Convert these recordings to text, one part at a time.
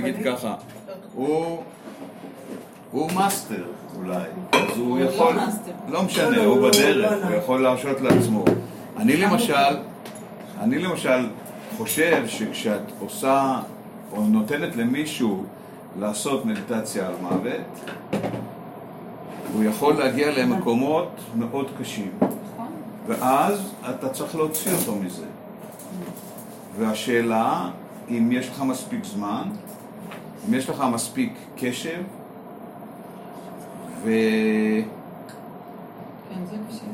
נגיד ככה, הוא... הוא מאסטר אולי, אז הוא יכול, לא משנה, הוא בדרך, הוא יכול להרשות לעצמו. אני למשל, אני למשל חושב שכשאת עושה או נותנת למישהו לעשות מדיטציה על מוות, הוא יכול להגיע למקומות מאוד קשים. ואז אתה צריך להוציא אותו מזה. והשאלה, אם יש לך מספיק זמן, אם יש לך מספיק קשב, ו... כן, זה קשה.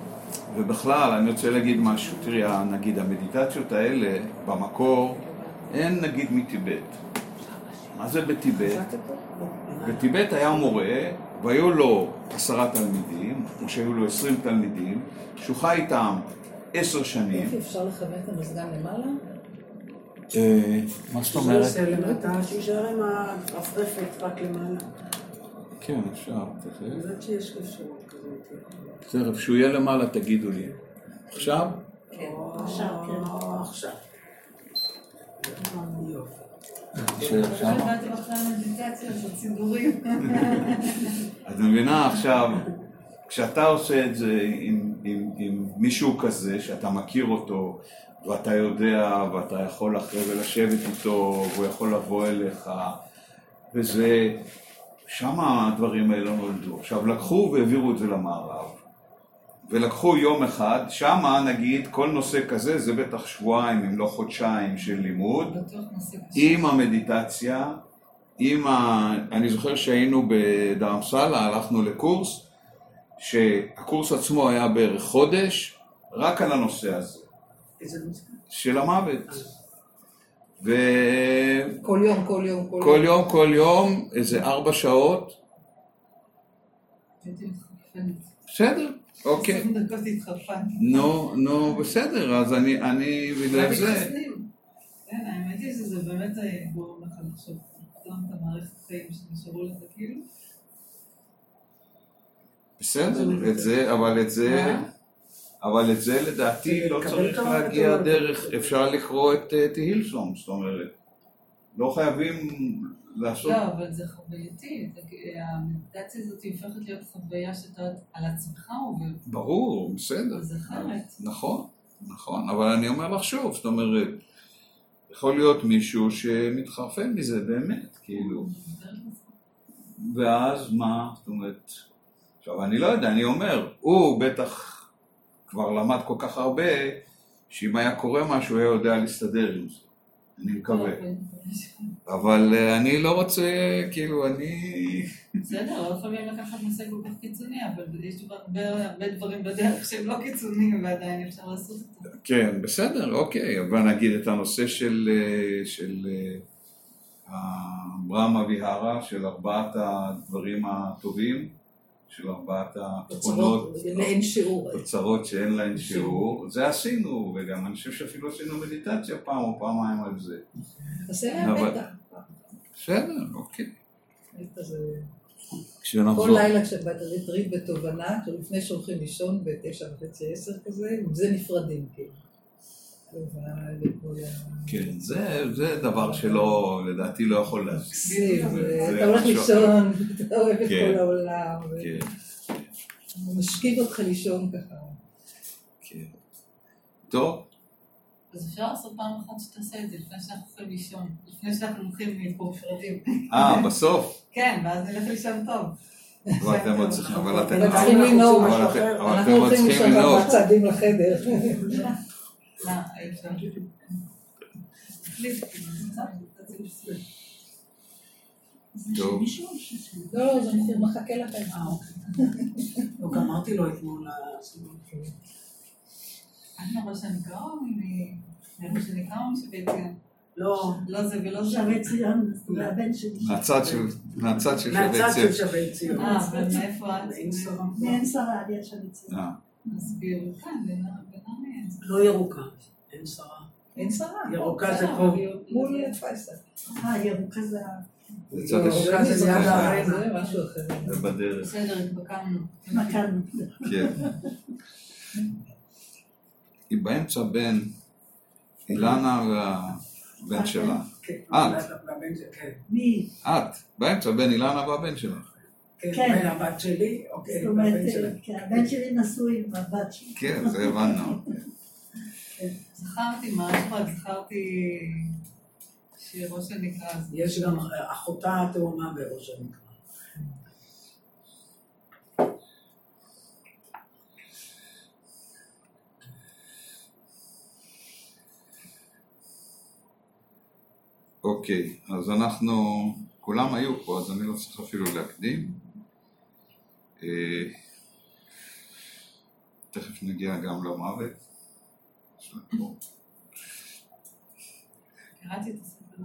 ובכלל, אני רוצה להגיד משהו. תראי, נגיד המדיטציות האלה, במקור, הן נגיד מטיבט. מה זה בטיבט? בטיבט היה מורה, והיו לו עשרה תלמידים, או שהיו לו עשרים תלמידים, שהוא חי איתם עשר שנים. יופי, אפשר לכוון את המזגן למעלה? אה, מה זאת אומרת? למטה, שיישאר עם הרפרפת רק למעלה. כן, אפשר, תכף. אני יודעת שיש אפשרות כזאת. תכף, כשהוא יהיה למעלה תגידו לי. עכשיו? כן, עכשיו, כן. עכשיו. של ציבורים. את מבינה עכשיו, כשאתה עושה את זה עם, עם, עם מישהו כזה, שאתה מכיר אותו, ואתה יודע, ואתה יכול אחרי זה לשבת איתו, והוא יכול לבוא אליך, וזה, שם הדברים האלה לא נולדו. עכשיו, לקחו והעבירו את זה למערב, ולקחו יום אחד, שמה נגיד כל נושא כזה זה בטח שבועיים אם לא חודשיים של לימוד. עם המדיטציה, עם ה... אני זוכר שהיינו בדרמסלה, הלכנו לקורס, שהקורס עצמו היה בערך חודש, רק על הנושא הזה? של המוות. וכל כל יום, כל יום, כל יום. יום, כל יום, איזה ארבע שעות. בסדר, אוקיי. נו, נו, בסדר, אז אני, אני בגלל זה. כן, האמת היא שזה באמת אה, גורם לך לחשוב את המערכת חיים שנשארו לך כאילו. בסדר, את זה, אבל את זה? אבל את זה לדעתי לא צריך להגיע. דרך, אפשר לקרוא את אה, תהילסום, זאת אומרת, לא חייבים לעשות, לא, אבל זה חווייתי. זה- המדיטציה הזאת הופכת להיות חוויה שאתה על עצמך עובר. ברור, בסדר, אז אחרת. נכון, נכון, אבל אני אומר לך שוב, זאת אומרת, יכול להיות מישהו שמתחרפן מזה באמת, כאילו, ואז מה, זאת אומרת, עכשיו אני לא יודע, אני אומר, הוא בטח כבר למד כל כך הרבה, שאם היה קורה משהו, הוא היה יודע להסתדר עם זה, אני מקווה. אבל אה, אני לא רוצה, כאילו, אני... בסדר, לא חייבים לקחת נושא כל כך קיצוני, אבל יש הרבה דברים בדרך שהם לא קיצוניים ועדיין אפשר לעשות אותם. כן, בסדר, אוקיי, אבל נגיד את הנושא של, אה, של אה, הברמה ויהרה, של ארבעת הדברים הטובים, של ארבעת התכונות. תוצרות שאין להן שיעור, זה עשינו, וגם אני חושב שאפילו עשינו מדיטציה פעם או פעמיים על זה. תעשה להם אבל- בטח. בסדר, אוקיי. כל לילה כשבאת ריטריט בתובנה, לפני שהולכים לישון בתשע וחצי עשר כזה, עם זה נפרדים כאילו. כן, זה, זה דבר שלא, לדעתי לא יכול להפסיק. זה אתה הולך לישון, אתה אוהב את כן. כל העולם, כן, הוא משכיב אותך לישון ככה. כן. טוב, אז אפשר לעשות פעם אחת שתעשה את זה לפני שאנחנו הולכים לישון, לפני שאנחנו הולכים מפה נפרדים. אה, בסוף. כן, ואז נלך לישון טוב. אבל אתם עוד צריכים, אבל אתם... צריכים אבל אנחנו הולכים לישון לנהוג. ארבעה צעדים לחדר. תחליט. טוב. לא, לא, זה מחכה לכם. אה, אוקיי. לא, גם אמרתי לו אתמול, אה, אני רואה שאני קרא או אני... אני שאני קרא או שביציאה? לא, לא זה ולא זה. שווה ציון, זה הבן שלי. מהצד של, שווה של ציון. שווה ציון. אה, ומאיפה את? אין שרה. מעין שרה, יש שם ציון. אה, אז בירוקה, בנעמי. לא ירוקה, אין שרה. אין שרה. ירוקה זה פה. מול פייסל. אה, ירוקה זה ה... זה. ירוקה ליד הארנה. בדרך, בסדר, התבקענו. כן. היא באמצע בין אילנה וה... בן שלה. כן, את. והבן כן. את, באמצע בין אילנה והבן שלך. כן, כן. והבת שלי, אוקיי, זאת אומרת, והבן הבן שלי נשוי עם הבת שלי. כן, זה הבנו. זכרתי משהו, אז זכרתי שראש הנקרא הזה. יש גם אחותה התאומה בראש הנקרא. אוקיי, אז אנחנו, כולם היו פה, אז אני לא צריך אפילו להקדים. אה, תכף נגיע גם למוות. קראתי את הספר.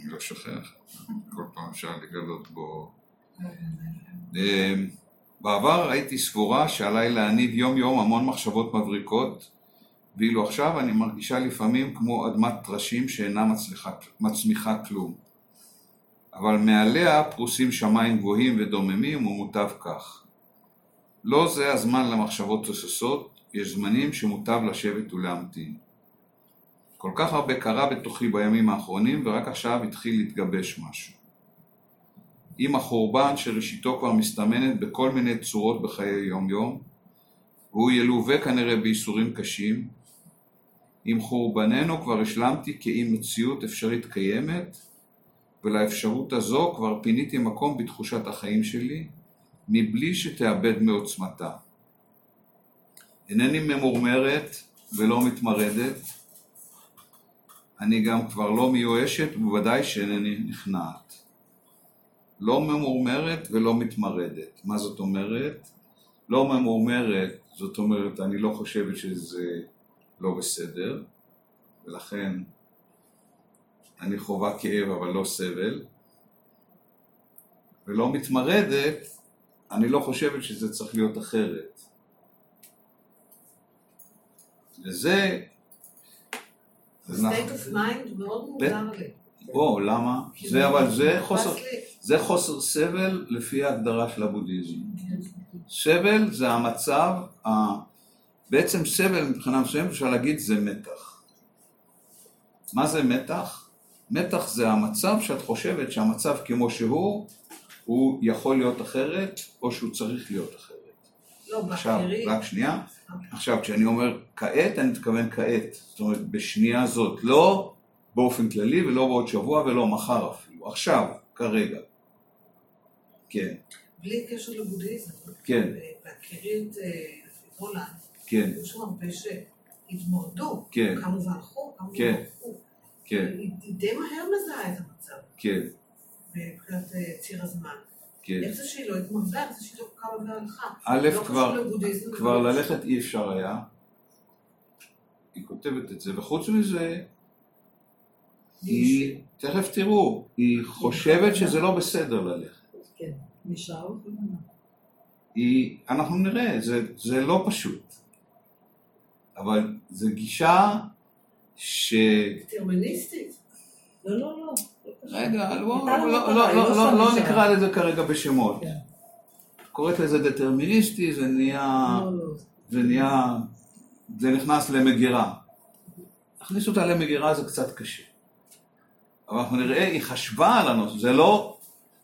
אני לא שוכח, כל פעם אפשר לגלות בו. בעבר הייתי סבורה שעליי להניב יום יום המון מחשבות מבריקות, ואילו עכשיו אני מרגישה לפעמים כמו אדמת טרשים שאינה מצליחה, מצמיחה כלום. אבל מעליה פרוסים שמיים גבוהים ודוממים ומוטב כך. לא זה הזמן למחשבות תוססות, יש זמנים שמוטב לשבת ולהמתין. כל כך הרבה קרה בתוכי בימים האחרונים ורק עכשיו התחיל להתגבש משהו. עם החורבן שראשיתו כבר מסתמנת בכל מיני צורות בחיי יום יום, והוא ילווה כנראה בייסורים קשים, עם חורבננו כבר השלמתי כי אם מציאות אפשרית קיימת, ולאפשרות הזו כבר פיניתי מקום בתחושת החיים שלי, מבלי שתאבד מעוצמתה. אינני ממורמרת ולא מתמרדת, אני גם כבר לא מיואשת ובוודאי שאינני נכנעת. לא ממורמרת ולא מתמרדת. מה זאת אומרת? לא ממורמרת, זאת אומרת, אני לא חושבת שזה לא בסדר, ולכן אני חווה כאב אבל לא סבל. ולא מתמרדת, אני לא חושבת שזה צריך להיות אחרת. וזה... state of mind מאוד מוזר לי. בוא, למה? זה אבל זה חוסר, זה חוסר סבל לפי ההגדרה של הבודהיזם. סבל זה המצב, ה... בעצם סבל מבחינה מסוימת אפשר להגיד זה מתח. מה זה מתח? מתח זה המצב שאת חושבת שהמצב כמו שהוא, הוא יכול להיות אחרת, או שהוא צריך להיות אחרת. לא, עכשיו, בהכירי, רק שנייה. עכשיו, כשאני אומר כעת, אני מתכוון כעת. זאת אומרת, בשנייה זאת. לא באופן כללי, ולא בעוד שבוע, ולא מחר אפילו. עכשיו, כרגע. כן, בלי קשר לבודהיזם. כן. בהכירי את אה, הולנד, כן, היו שם הרבה שהתמודדו. כן, כמובן הלכו, כמובן כן. הלכו. כן, היא היא די מהר מזהה את המצב כן, מבחינת אה, ציר הזמן. כן. איך זה שהיא לא התמודדה, איך זה שהיא לא קמה והלכה. א', לא כבר, כבר ללכת אי אפשר היה. היא כותבת את זה, וחוץ מזה, היא, תכף תראו, היא חושבת שזה לא בסדר ללכת. כן, נשאר. היא, אנחנו נראה, זה, זה לא פשוט. אבל זו גישה ש... דטרמיניסטית. לא, לא, לא. רגע, לא, לא, לא, לא. נקרא לזה כרגע בשמות. כן. קוראת לזה דטרמיניסטי, זה נהיה. זה נהיה, זה נכנס למגירה. להכניס אותה למגירה זה קצת קשה. אבל אנחנו נראה, היא חשבה על הנושא, זה לא,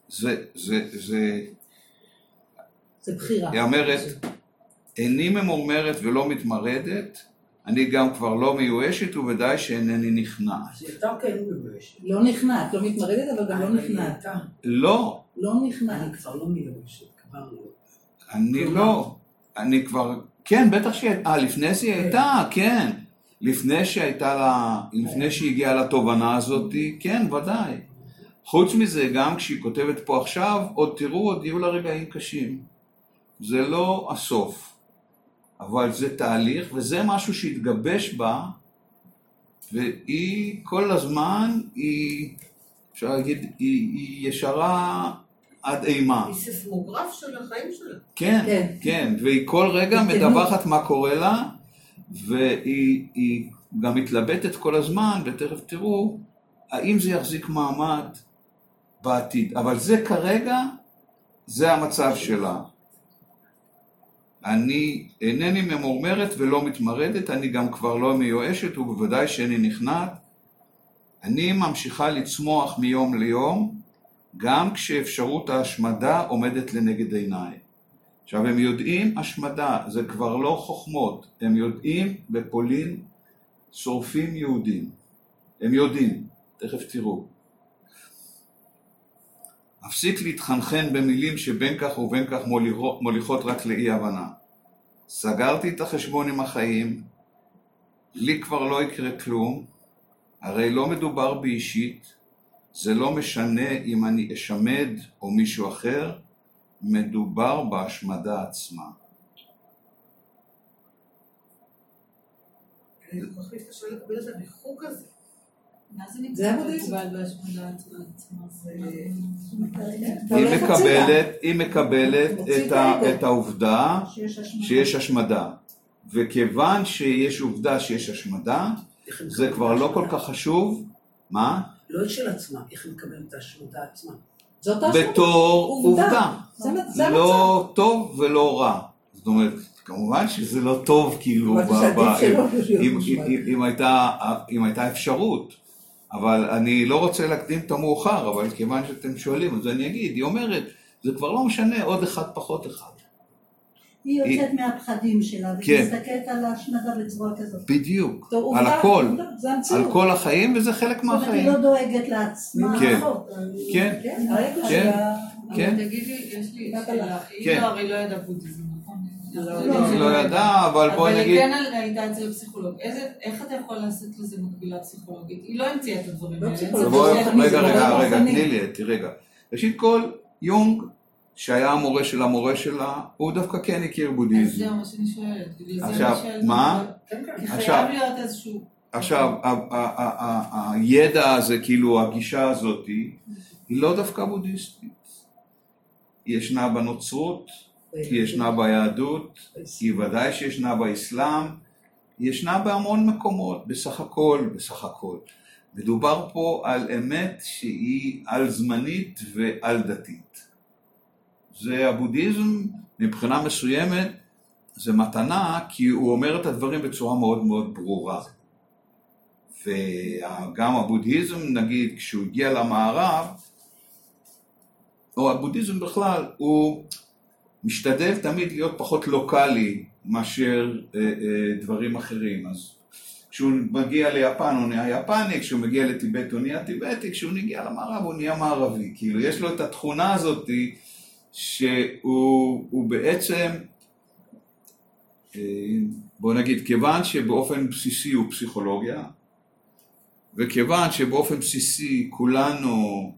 זה, זה, זה, זה בחירה. היא אומרת, איני ממורמרת ולא מתמרדת, אני גם כבר לא מיואשת וודאי שאינני נכנעת. הייתה כן מיואשת. לא נכנעת, לא מתמרדת, אבל גם לא נכנעת. לא, לא אני נכנעת. כבר לא מיואשת, כבר לא. אני לא, אני כבר, כן, בטח שהיא הייתה, אה, לפני שהיא הייתה, כן. לפני שהייתה לה, לפני שהיא הגיעה לתובנה הזאת, כן, ודאי. חוץ מזה, גם כשהיא כותבת פה עכשיו, עוד תראו, עוד יהיו לה רגעים קשים. זה לא הסוף, אבל זה תהליך, וזה משהו שהתגבש בה, והיא כל הזמן, היא, אפשר להגיד, היא, היא ישרה עד אימה. היא סיסמוגרף של החיים שלה. כן, כן. כן, והיא כל רגע. מדווחת מה קורה לה, והיא היא גם מתלבטת כל הזמן, ותכף תראו, האם זה יחזיק מעמד בעתיד. אבל זה כרגע, זה המצב שלה. אני אינני ממורמרת ולא מתמרדת, אני גם כבר לא מיואשת, ובוודאי שאיני נכנעת. אני ממשיכה לצמוח מיום ליום, גם כשאפשרות ההשמדה עומדת לנגד עיניי. עכשיו הם יודעים השמדה, זה כבר לא חוכמות, הם יודעים בפולין שורפים יהודים, הם יודעים, תכף תראו. הפסיק להתחנחן במילים שבין כך ובין כך מוליכות, רק לאי הבנה. סגרתי את החשבון עם החיים, לי כבר לא יקרה כלום, הרי לא מדובר באישית, זה לא משנה אם אני אשמד או מישהו אחר, מדובר בהשמדה עצמה. אני מחליף את השאלה לקבל את הריחוק הזה. זה הבודהיזם. עצמה? היא מקבלת, היא מקבלת את, ה, את את העובדה שיש השמדה. שיש השמדה. וכיוון שיש עובדה שיש השמדה, זה כבר לא כל? כך חשוב, מה? לא של עצמם, איך הם מקבלים את ההשמדה עצמה. זאת ההשמדה. בתור עובדה. עובדה. זה זה המצב. לא טוב ולא רע. זאת אומרת, כמובן שזה לא טוב כאילו, אם הייתה אפשרות. אבל אני לא רוצה להקדים את המאוחר, אבל כיוון שאתם שואלים, אז אני אגיד, היא אומרת, זה כבר לא משנה עוד אחד פחות אחד. היא יוצאת מהפחדים שלה, כן. ומסתכלת על ההשמדה בצורה כזאת. בדיוק, בתור על הכל, זה. על כל החיים, וזה חלק זאת אומרת, היא מהחיים. לא דואגת לעצמה. כן. נכון. כן, כן, כן. כן. תגידי, יש לי שאלה. היא כן. לא, הרי לא ידעה בודהיזם? לא, לא, לא ידעה, אבל בואי אבל נגיד, היא כן הייתה אצל פסיכולוג. איזה- איך אתה יכול לעשות לזה מקבילה פסיכולוגית? היא לא המציאה את הדברים לא האלה. רגע, רגע, רגע. תני לי, רגע. ראשית כל, יונג, שהיה המורה של המורה שלה, הוא דווקא כן הכיר אז בודהיזם. זה מה שאני שואלת. עכשיו. מה? כן, כן. כי עכשיו- חייב להיות איזשהו... עכשיו, הידע הזה, כאילו הגישה הזאת, היא לא דווקא בודהיסטית. היא ישנה בנוצרות, היא ישנה ביהדות, היא ודאי שישנה באסלאם, היא ישנה בהמון מקומות, בסך הכל, בסך הכל. מדובר פה על אמת שהיא על זמנית ועל דתית. זה הבודהיזם מבחינה מסוימת, זה מתנה כי הוא אומר את הדברים בצורה מאוד מאוד ברורה. וגם הבודהיזם, נגיד, כשהוא הגיע למערב, או הבודהיזם בכלל, הוא משתדל תמיד להיות פחות לוקאלי מאשר אה, אה, דברים אחרים. אז כשהוא מגיע ליפן הוא נהיה יפני, כשהוא מגיע לטיבט הוא נהיה טיבטי, כשהוא מגיע למערב הוא נהיה מערבי. כאילו, יש לו את התכונה הזאת שהוא הוא בעצם, אה, בוא נגיד, כיוון שבאופן בסיסי הוא פסיכולוגיה, וכיוון שבאופן בסיסי כולנו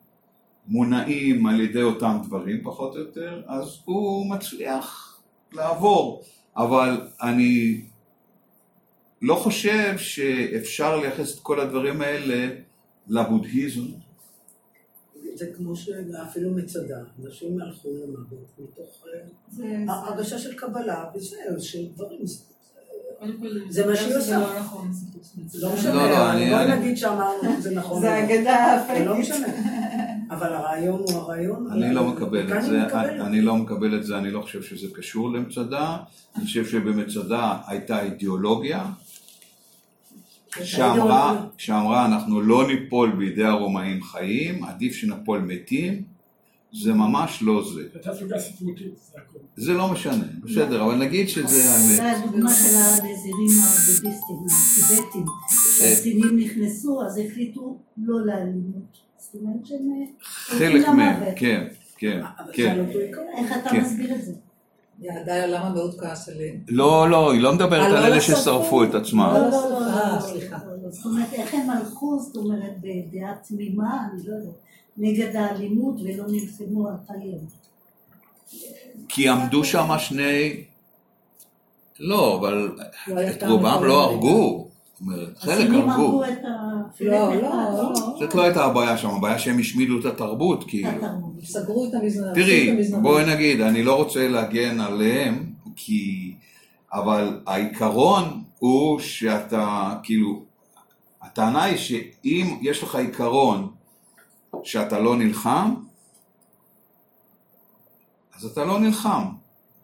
מונעים על ידי אותם דברים פחות או יותר, אז הוא מצליח לעבור. אבל אני לא חושב שאפשר לייחס את כל הדברים האלה לבודהיזם. זה כמו שאפילו מצדה, אנשים הלכו למוות מתוך אה, הרגשה של קבלה וזהו, של דברים. זה- מה שהיא זה עושה. לא נכון. זה לא לא משנה, לא, לא, בואי אני- נגיד שאמרנו זה נכון. זה אגדה זה לא. משנה. אבל הרעיון הוא הרעיון. אני לא מקבל את זה. אני לא מקבל את זה, אני לא חושב שזה קשור למצדה, אני חושב שבמצדה הייתה אידיאולוגיה שאמרה, שאמרה אנחנו לא ניפול בידי הרומאים חיים, עדיף שנפול מתים, זה ממש לא זה. הייתה סוגה ספרותית, זה הכול. זה לא משנה, בסדר, אבל נגיד שזה זה האמת. הדוגמה של הנזירים הבודהיסטים, הטיבטים. כשהסינים נכנסו, אז החליטו לא לאלימות. אומרת שהם... אה, חלק מהם. כן, כן, כן. אותו עיקרון. איך אתה כן. מסביר את זה? יעדה למה מאוד כעס עליהם. לא, לא, היא לא מדברת אה, לא על אלה לשרפו? ששרפו את עצמם. לא, לא, לא, לא, סליחה. לא, לא. זאת אומרת, איך הם הלכו, זאת אומרת, בדעה תמימה, אני לא יודעת, נגד האלימות ולא נלחמו על חייהם. כי עמדו שם שני... לא, אבל לא את רובם לא. הרגו. זאת אומרת, חלק הרגו. לא, לא, לא. זאת לא הייתה הבעיה שם, הבעיה שהם השמידו את התרבות, כאילו. סגרו את המזנב. תראי, בואי נגיד, אני לא רוצה להגן עליהם, כי... אבל העיקרון הוא שאתה, כאילו, הטענה היא שאם יש לך עיקרון שאתה לא נלחם, אז אתה לא נלחם.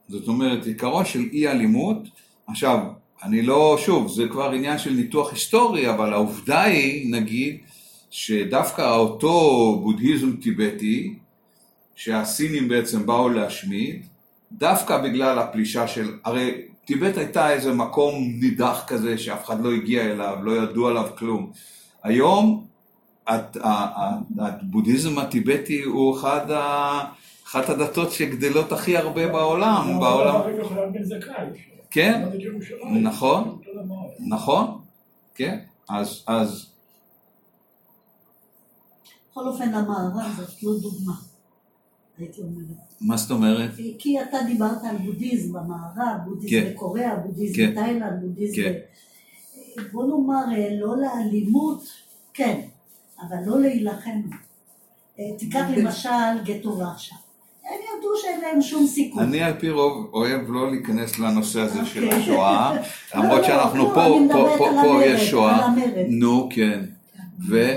זאת אומרת, עיקרון של אי אלימות, עכשיו, אני לא, שוב, זה כבר עניין של ניתוח היסטורי, אבל העובדה היא, נגיד, שדווקא אותו בודהיזם טיבטי, שהסינים בעצם באו להשמיד, דווקא בגלל הפלישה של, הרי טיבט הייתה איזה מקום נידח כזה שאף אחד לא הגיע אליו, לא ידעו עליו כלום. היום הבודהיזם הטיבטי הוא אחד ה- אחת הדתות שגדלות הכי הרבה בעולם, בעולם, כן. נכון. נכון, כן, אז, אז, בכל אופן, המערב זאת לא דוגמה, הייתי אומרת. מה זאת אומרת? כי אתה דיברת על בודהיזם במערב, בודהיזם כן. בקוריאה, בודהיזם כן. בתאילנד, בודהיזם... כן. בוא נאמר, אה, לא לאלימות, כן, אבל לא להילחם. אה, תיקח למשל גטו ורשה. ידעו שאין להם שום סיכוי. אני על פי רוב אוהב לא להיכנס לנושא הזה של אוקיי. השואה, למרות לא, שאנחנו לא, פה, אני פה, פה, יש שואה. נו כן, ו,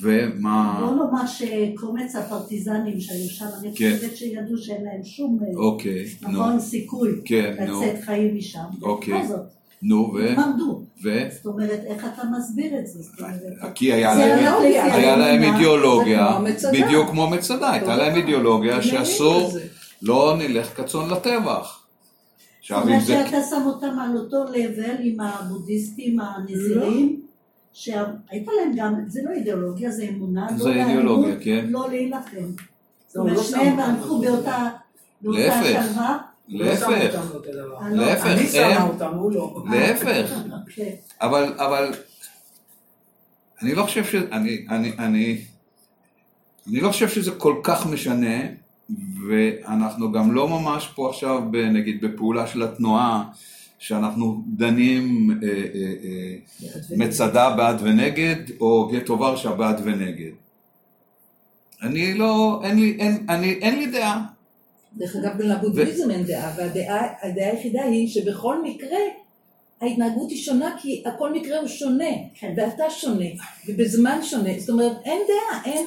ומה, בוא נאמר שקומץ הפרטיזנים שהיו שם, אני כן. חושבת שידעו שאין להם שום, אה, אוקיי, סיכוי כן, לצאת חיים משם. אוקיי. בכל זאת, נו, ו, הם עמדו. ו, זאת אומרת, איך אתה מסביר את זה? זאת אומרת, כי היה להם, לא היה להם אידיאולוגיה. בדיוק כמו מצדה, הייתה להם אידיאולוגיה שאסור. לא נלך כצאן לטבח. זאת עכשיו אם אומרת זה, שאתה שם אותם על אותו level עם הבודהיסטים הנזירים, שהייתה להם גם, זה לא אידיאולוגיה, זה אמונה, זה לא אידיאולוגיה, כן. לא להילחם. זאת לא, אומרת, לא שניהם הלכו באותה. שלווה. לא להפך. אני לא- להפך, אני שמה הם, אותם, הוא לא. להפך. אבל, אבל, אני לא חושב ש... אני, אני, אני, אני לא חושב שזה כל כך משנה, ואנחנו גם לא ממש פה עכשיו, ב- נגיד, בפעולה של התנועה, שאנחנו דנים אה, אה, אה, מצדה בעד ונגד, או גטו ורשה בעד ונגד. אני לא, אין לי, אין, אני, אין לי דעה. דרך אגב, גם לבודהיזם אין דעה, והדעה הדעה היחידה היא שבכל מקרה ההתנהגות היא שונה כי הכל מקרה הוא שונה, כן. ואתה שונה, ובזמן שונה, זאת אומרת אין דעה, אין,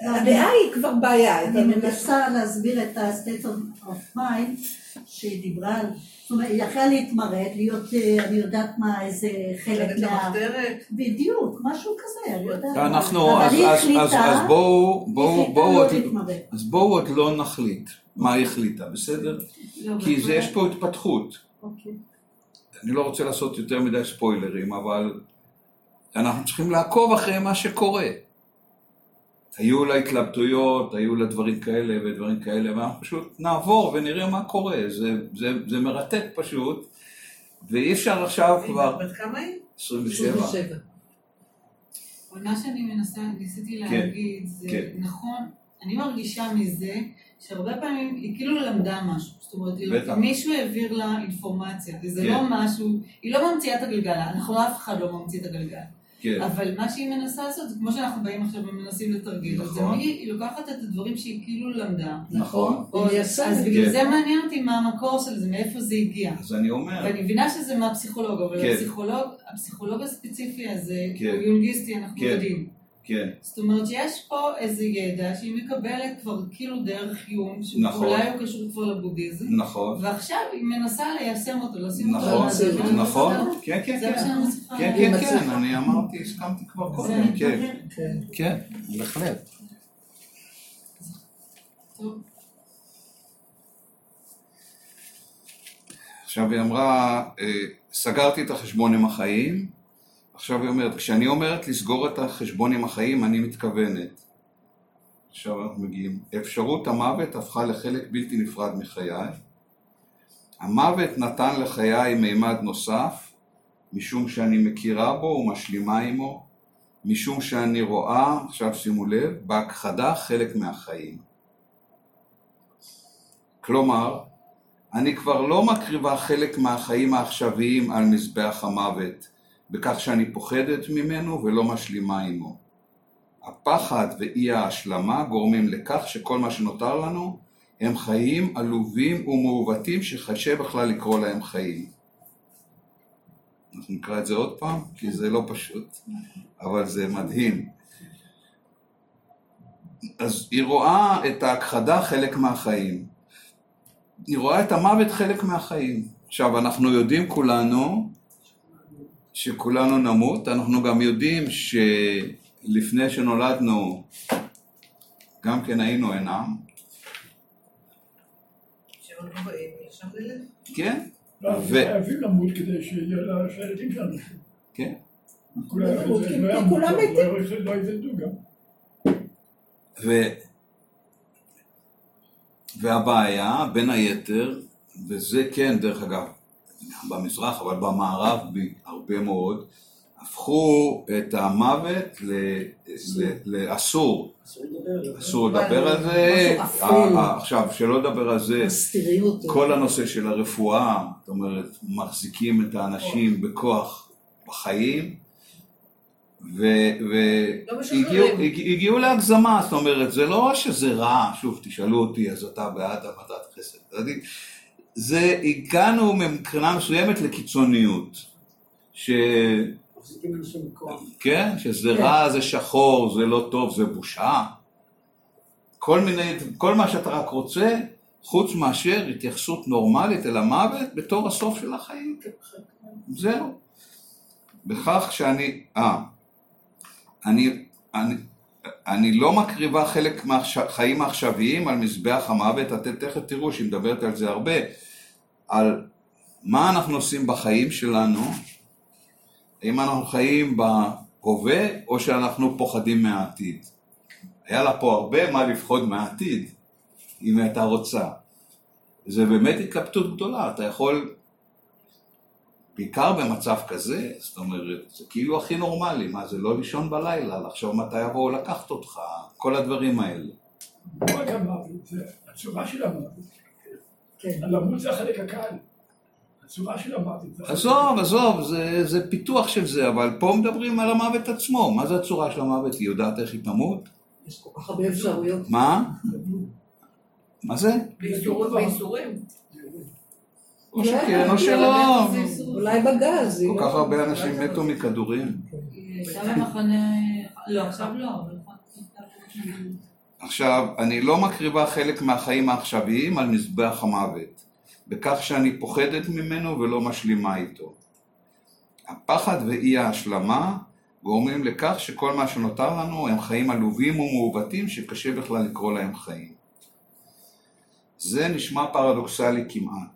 הדעה היא כבר בעיה, אני? מנסה להסביר את ה-state of- mind שהיא דיברה על, זאת אומרת, היא יכלה להתמרד, להיות, אה, אני יודעת מה, איזה חלק מה... למחתרת. בדיוק, משהו כזה, אני יודעת. אנחנו, אז, בואו, בואו, בואו, לא. אז בואו עוד לא נחליט מה היא החליטה, בסדר? לא, כי זה, יש פה התפתחות. אוקיי. אני לא רוצה לעשות יותר מדי ספוילרים, אבל אנחנו צריכים לעקוב אחרי מה שקורה. היו לה התלבטויות, היו לה דברים כאלה ודברים כאלה, ואנחנו פשוט נעבור ונראה מה קורה. זה, זה, זה מרתק פשוט, ואי אפשר עכשיו כבר... בת כמה היא? 27. 27. אבל מה שאני מנסה, ניסיתי כן, להגיד, זה כן. נכון, אני מרגישה מזה שהרבה פעמים היא כאילו למדה משהו. זאת אומרת, בטח. מישהו העביר לה אינפורמציה, וזה כן. לא משהו, היא לא ממציאה את הגלגל, אנחנו אף אחד לא ממציא את הגלגל. כן, אבל מה שהיא מנסה לעשות, זה כמו שאנחנו באים עכשיו ומנסים לתרגיל, אז זה נכון. מי- היא לוקחת את הדברים שהיא כאילו למדה. נכון. או- היא. אז בגלל כן. זה מעניין אותי מה המקור של זה, מאיפה זה הגיע. אז אני אומר, ואני מבינה שזה מהפסיכולוג, אבל כן. הפסיכולוג, הפסיכולוג הספציפי הזה, כן. הוא יונגיסטי, אנחנו כן. יודעים. כן, זאת אומרת שיש פה איזה ידע שהיא מקבלת כבר כאילו דרך יום, נכון. שאולי הוא קשור כבר לבודהיזם, נכון, ועכשיו היא מנסה ליישם אותו, לשים אותו. נכון, על הדרך. נכון, כן, כן, זה מה כן, שאני כן, להגיד. כן, כן, אני אמרתי, הסכמתי כבר קודם, כן. כן. כן, בהחלט. טוב. עכשיו היא אמרה, אה, סגרתי את החשבון עם החיים, עכשיו היא אומרת, כשאני אומרת לסגור את החשבון עם החיים, אני מתכוונת. עכשיו אנחנו מגיעים, אפשרות המוות הפכה לחלק בלתי נפרד מחיי. המוות נתן לחיי מימד נוסף, משום שאני מכירה בו ומשלימה עמו, משום שאני רואה, עכשיו שימו לב, בהכחדה חלק מהחיים. כלומר, אני כבר לא מקריבה חלק מהחיים העכשוויים על מזבח המוות, בכך שאני פוחדת ממנו ולא משלימה עמו. הפחד ואי ההשלמה גורמים לכך שכל מה שנותר לנו הם חיים עלובים ומעוותים שקשה בכלל לקרוא להם חיים. אנחנו נקרא את זה עוד פעם, כי זה לא פשוט, אבל זה מדהים. אז היא רואה את ההכחדה חלק מהחיים. היא רואה את המוות חלק מהחיים. עכשיו, אנחנו יודעים כולנו שכולנו נמות, אנחנו גם יודעים לפני שנולדנו, גם כן היינו עינם, לא. כן, ו- חייבים למות כדי שיהיה לה- שהילדים שלנו. כן. כולם לא לא- מתים. לא- לא. והבעיה, בין היתר, וזה כן, דרך אגב, גם במזרח, אבל במערב הרבה מאוד, הפכו את המוות לאסור. אסור לדבר על זה. אה, אה, עכשיו, שלא לדבר על זה. כל הנושא של הרפואה, זאת אומרת, מחזיקים את האנשים בכוח בחיים, לא. והגיעו להגזמה, זאת אומרת, זה לא שזה רע, שוב, תשאלו אותי, אז אתה בעד המתת חסד. זה, הגענו מבחינה מסוימת לקיצוניות. ש... כן, שזה רע, זה שחור, זה לא טוב, זה בושה. כל מיני, כל מה שאתה רק רוצה, חוץ מאשר התייחסות נורמלית אל המוות בתור הסוף של החיים. זהו. בכך שאני, אה, אני, אני, אני לא מקריבה חלק מהחיים העכשוויים על מזבח המוות, אתם תכף תראו שהיא מדברת על זה הרבה, על מה אנחנו עושים בחיים שלנו, האם אנחנו חיים בהווה או שאנחנו פוחדים מהעתיד. היה לה פה הרבה מה לפחוד מהעתיד, אם הייתה רוצה. זה באמת התלבטות גדולה, אתה יכול, בעיקר במצב כזה, זאת אומרת, זה כאילו הכי נורמלי, מה זה לא לישון בלילה, לחשוב מתי יבואו לקחת אותך, כל הדברים האלה. לא רק המוות, זה הצורה של המוות. כן. למות זה החלק הקל. הצורה של המוות. עזוב, עזוב, זה, זה פיתוח של זה, אבל פה מדברים על המוות עצמו, מה זה הצורה של המוות? היא יודעת איך היא תמות? יש כל כך הרבה אפשרויות. מה? מה זה? בייסורים. או שכן או שלא. אולי בגז. כל לא- כך הרבה אנשים מתו מכדורים. לא, לא. עכשיו, אני לא מקריבה חלק מהחיים העכשוויים על מזבח המוות, בכך שאני פוחדת ממנו ולא משלימה איתו. הפחד ואי ההשלמה גורמים לכך שכל מה שנותר לנו הם חיים עלובים ומעוותים שקשה בכלל לקרוא להם חיים. זה נשמע פרדוקסלי כמעט.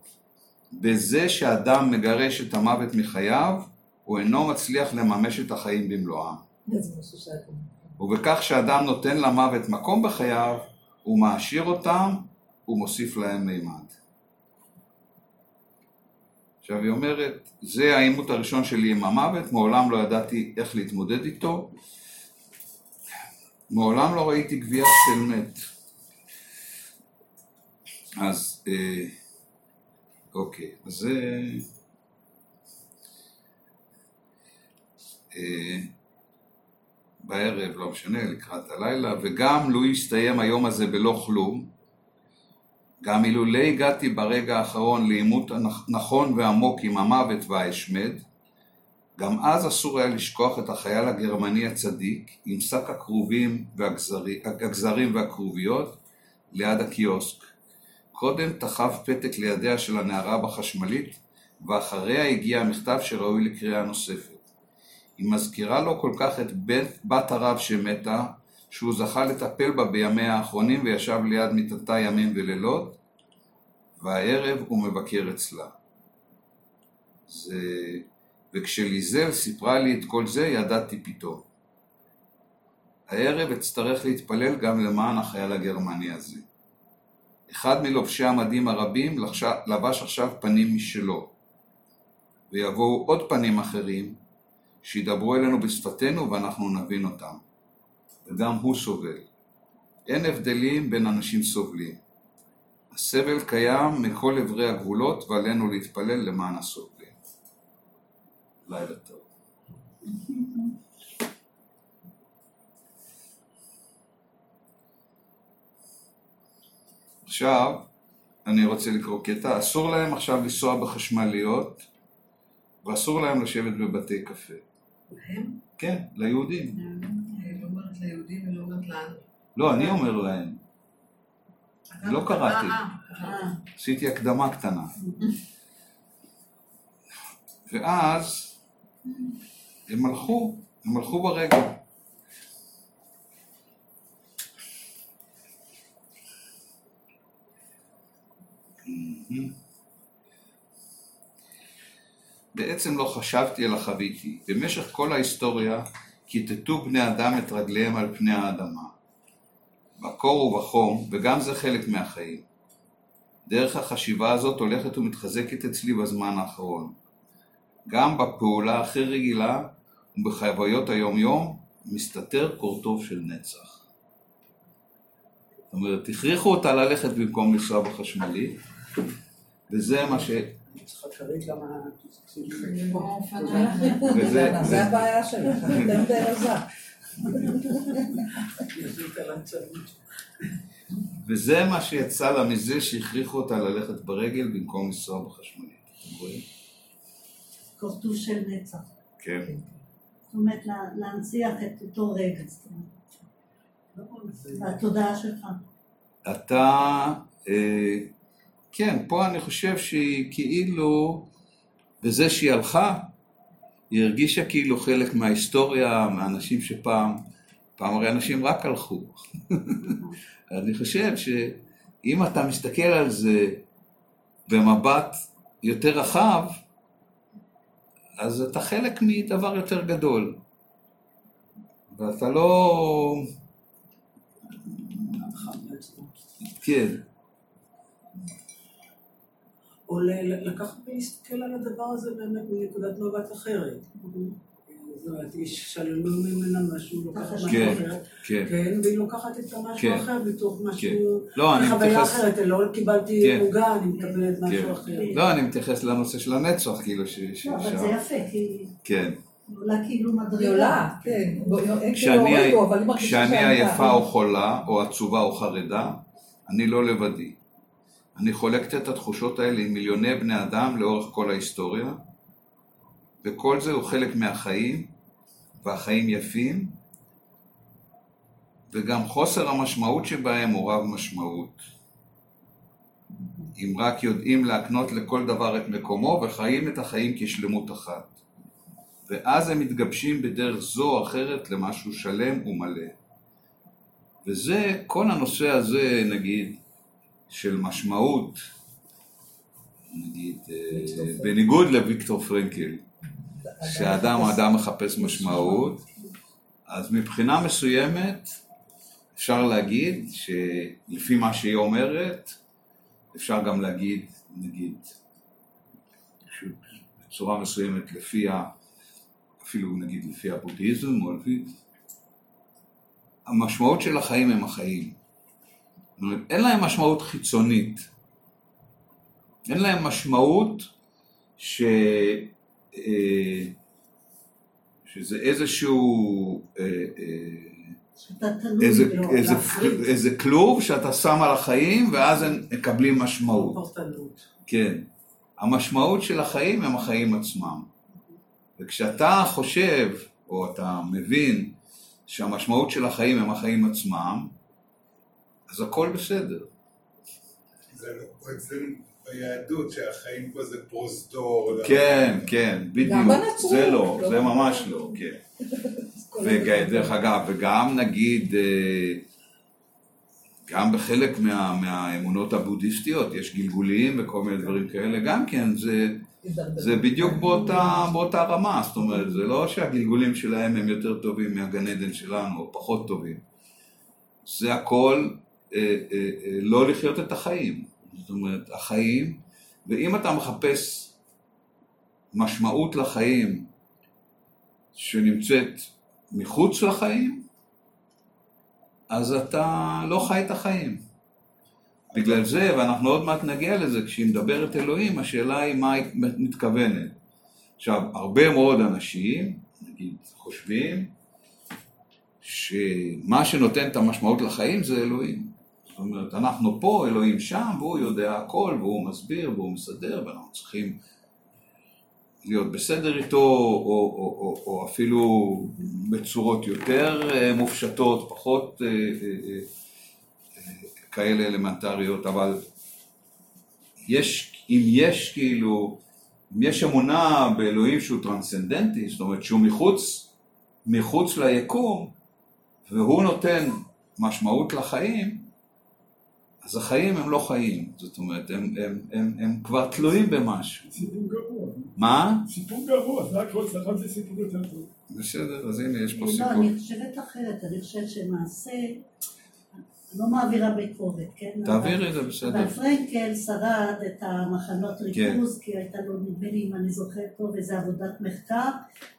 בזה שאדם מגרש את המוות מחייו, הוא אינו מצליח לממש את החיים במלואם. ובכך שאדם נותן למוות מקום בחייו, הוא מעשיר אותם ומוסיף להם מימד. עכשיו היא אומרת, זה העימות הראשון שלי עם המוות, מעולם לא ידעתי איך להתמודד איתו, מעולם לא ראיתי גבייה של מת. אז, אה, אוקיי, אז זה... אה, בערב, לא משנה, לקראת הלילה, וגם לו יסתיים היום הזה בלא כלום, גם אילולא הגעתי ברגע האחרון לעימות נכון ועמוק עם המוות וההשמד, גם אז אסור היה לשכוח את החייל הגרמני הצדיק עם שק הכרובים והגזרים, הגזרים והכרוביות ליד הקיוסק. קודם תחב פתק לידיה של הנערה בחשמלית, ואחריה הגיע מכתב שראוי לקריאה נוספת. היא מזכירה לו כל כך את בת, בת הרב שמתה, שהוא זכה לטפל בה בימיה האחרונים וישב ליד מיטתה ימים ולילות, והערב הוא מבקר אצלה. זה... וכשליזל סיפרה לי את כל זה, ידעתי פתאום. הערב אצטרך להתפלל גם למען החייל הגרמני הזה. אחד מלובשי המדים הרבים לבש עכשיו פנים משלו, ויבואו עוד פנים אחרים, שידברו אלינו בשפתנו ואנחנו נבין אותם. וגם הוא סובל. אין הבדלים בין אנשים סובלים. הסבל קיים מכל אברי הגבולות ועלינו להתפלל למען הסובלים. לילה טוב. עכשיו, אני רוצה לקרוא קטע, אסור להם עכשיו לנסוע בחשמליות ואסור להם לשבת בבתי קפה. להם? כן, ליהודים. לא אומרת ליהודים, היא לא אומרת לנו. לא, אני אומר להם. לא קראתי. אה. עשיתי הקדמה קטנה. ואז הם הלכו, הם הלכו ברגע. בעצם לא חשבתי אלא חוויתי. במשך כל ההיסטוריה כיתתו בני אדם את רגליהם על פני האדמה. בקור ובחום, וגם זה חלק מהחיים. דרך החשיבה הזאת הולכת ומתחזקת אצלי בזמן האחרון. גם בפעולה הכי רגילה ובחוויות היום-יום מסתתר קורטוב של נצח. זאת אומרת, הכריחו אותה ללכת במקום לנסוע בחשמלי, וזה מה ש... זה זה- הבעיה שלך, אתם די רזה. וזה מה שיצא לה מזה שהכריחו אותה ללכת ברגל במקום לנסוע בחשמלי. אתם רואים? כורתו של נצח. כן. זאת אומרת, לה- להנציח את אותו רגע. והתודעה שלך. אתה, אה, כן, פה אני חושב שהיא כאילו, בזה שהיא הלכה, היא הרגישה כאילו חלק מההיסטוריה, מהאנשים שפעם, פעם הרי אנשים רק הלכו. אני חושב שאם אתה מסתכל על זה במבט יותר רחב, אז אתה חלק מדבר יותר גדול. ואתה לא... כן, או לקחת ולהסתכל על הדבר הזה באמת מנקודת מבט אחרת. זאת אומרת, היא שללו ממנה משהו, לוקחת משהו כן, אחר. כן. כן, והיא לוקחת את המשהו כן. אחר בתוך כן. משהו, לא, אני חוויה. אחרת, לא קיבלתי כן. עוגה, אני מקבלת כן. משהו אחר. לא, אני מתייחס לנושא של הנצח, כאילו, ש... לא, אבל זה יפה, כי כן. עולה כאילו היא מדרגה. עולה, כן. כאילו כשאני. עייפה או חולה, או עצובה או חרדה, אני לא לבדי. אני חולקת את התחושות האלה עם מיליוני בני אדם לאורך כל ההיסטוריה, וכל זה הוא חלק מהחיים, והחיים יפים, וגם חוסר המשמעות שבהם הוא רב משמעות. אם רק יודעים להקנות לכל דבר את מקומו וחיים את החיים כשלמות אחת. ואז הם מתגבשים בדרך זו או אחרת למשהו שלם ומלא. וזה, כל הנושא הזה, נגיד, של משמעות, נגיד, אה, בניגוד לוויקטור פרנקל, שהאדם, האדם מחפש משמעות, אז מבחינה מסוימת אפשר להגיד שלפי מה שהיא אומרת, אפשר גם להגיד, נגיד, בצורה מסוימת לפי ה... אפילו נגיד לפי הבודהיזם או לפי... המשמעות של החיים הם החיים. אין להם משמעות חיצונית. אין להם משמעות ש... אה, שזה איזשהו... אה, איזה. איזה. איזה כלוב שאתה שם על החיים ואז הם מקבלים משמעות. כן. המשמעות של החיים הם החיים עצמם. וכשאתה חושב, או אתה מבין, שהמשמעות של החיים הם החיים עצמם, אז הכל בסדר. זה לא אצלנו ביהדות, שהחיים פה זה פרוזדור. כן, כן, בדיוק. זה לא, לא זה ממש. לא, כן. ודרך אגב, וגם נגיד, אה, גם בחלק מה, מהאמונות הבודהיסטיות יש גלגולים וכל מיני דברים כאלה, גם כן, זה. זה בדיוק באותה, באותה רמה, זאת אומרת, זה לא שהגלגולים שלהם הם יותר טובים מהגן עדן שלנו, או פחות טובים. זה הכל לא לחיות את החיים. זאת אומרת, החיים, ואם אתה מחפש משמעות לחיים שנמצאת מחוץ לחיים, אז אתה לא חי את החיים. בגלל זה, ואנחנו עוד מעט נגיע לזה, כשהיא מדברת אלוהים, השאלה היא מה היא מתכוונת. עכשיו, הרבה מאוד אנשים, נגיד, חושבים שמה שנותן את המשמעות לחיים זה אלוהים. זאת אומרת, אנחנו פה, אלוהים שם, והוא יודע הכל, והוא מסביר, והוא מסדר, ואנחנו צריכים להיות בסדר איתו, או, או, או, או אפילו בצורות יותר אה, מופשטות, פחות אה, אה, אה, אה, כאלה אלמנטריות, אבל יש, אם יש כאילו, אם יש אמונה באלוהים שהוא טרנסצנדנטי, זאת אומרת שהוא מחוץ, מחוץ ליקום, והוא נותן משמעות לחיים, אז החיים הם לא חיים, זאת אומרת, הם, הם, הם, הם כבר תלויים במשהו. סיפור גרוע. מה? סיפור גרוע, זה הכל, אצלך זה סיפור יותר טוב. בסדר, אז הנה יש פה לא, סיפור. אני חושבת אחרת, אני חושבת שמעשה, לא מעבירה ביקורת, כן? תעבירי את זה בסדר. אבל פרנקל שרד את המחנות כן. ריכוז, כי הייתה לו, נדמה לי, אם אני זוכרת טוב, איזו עבודת מחקר,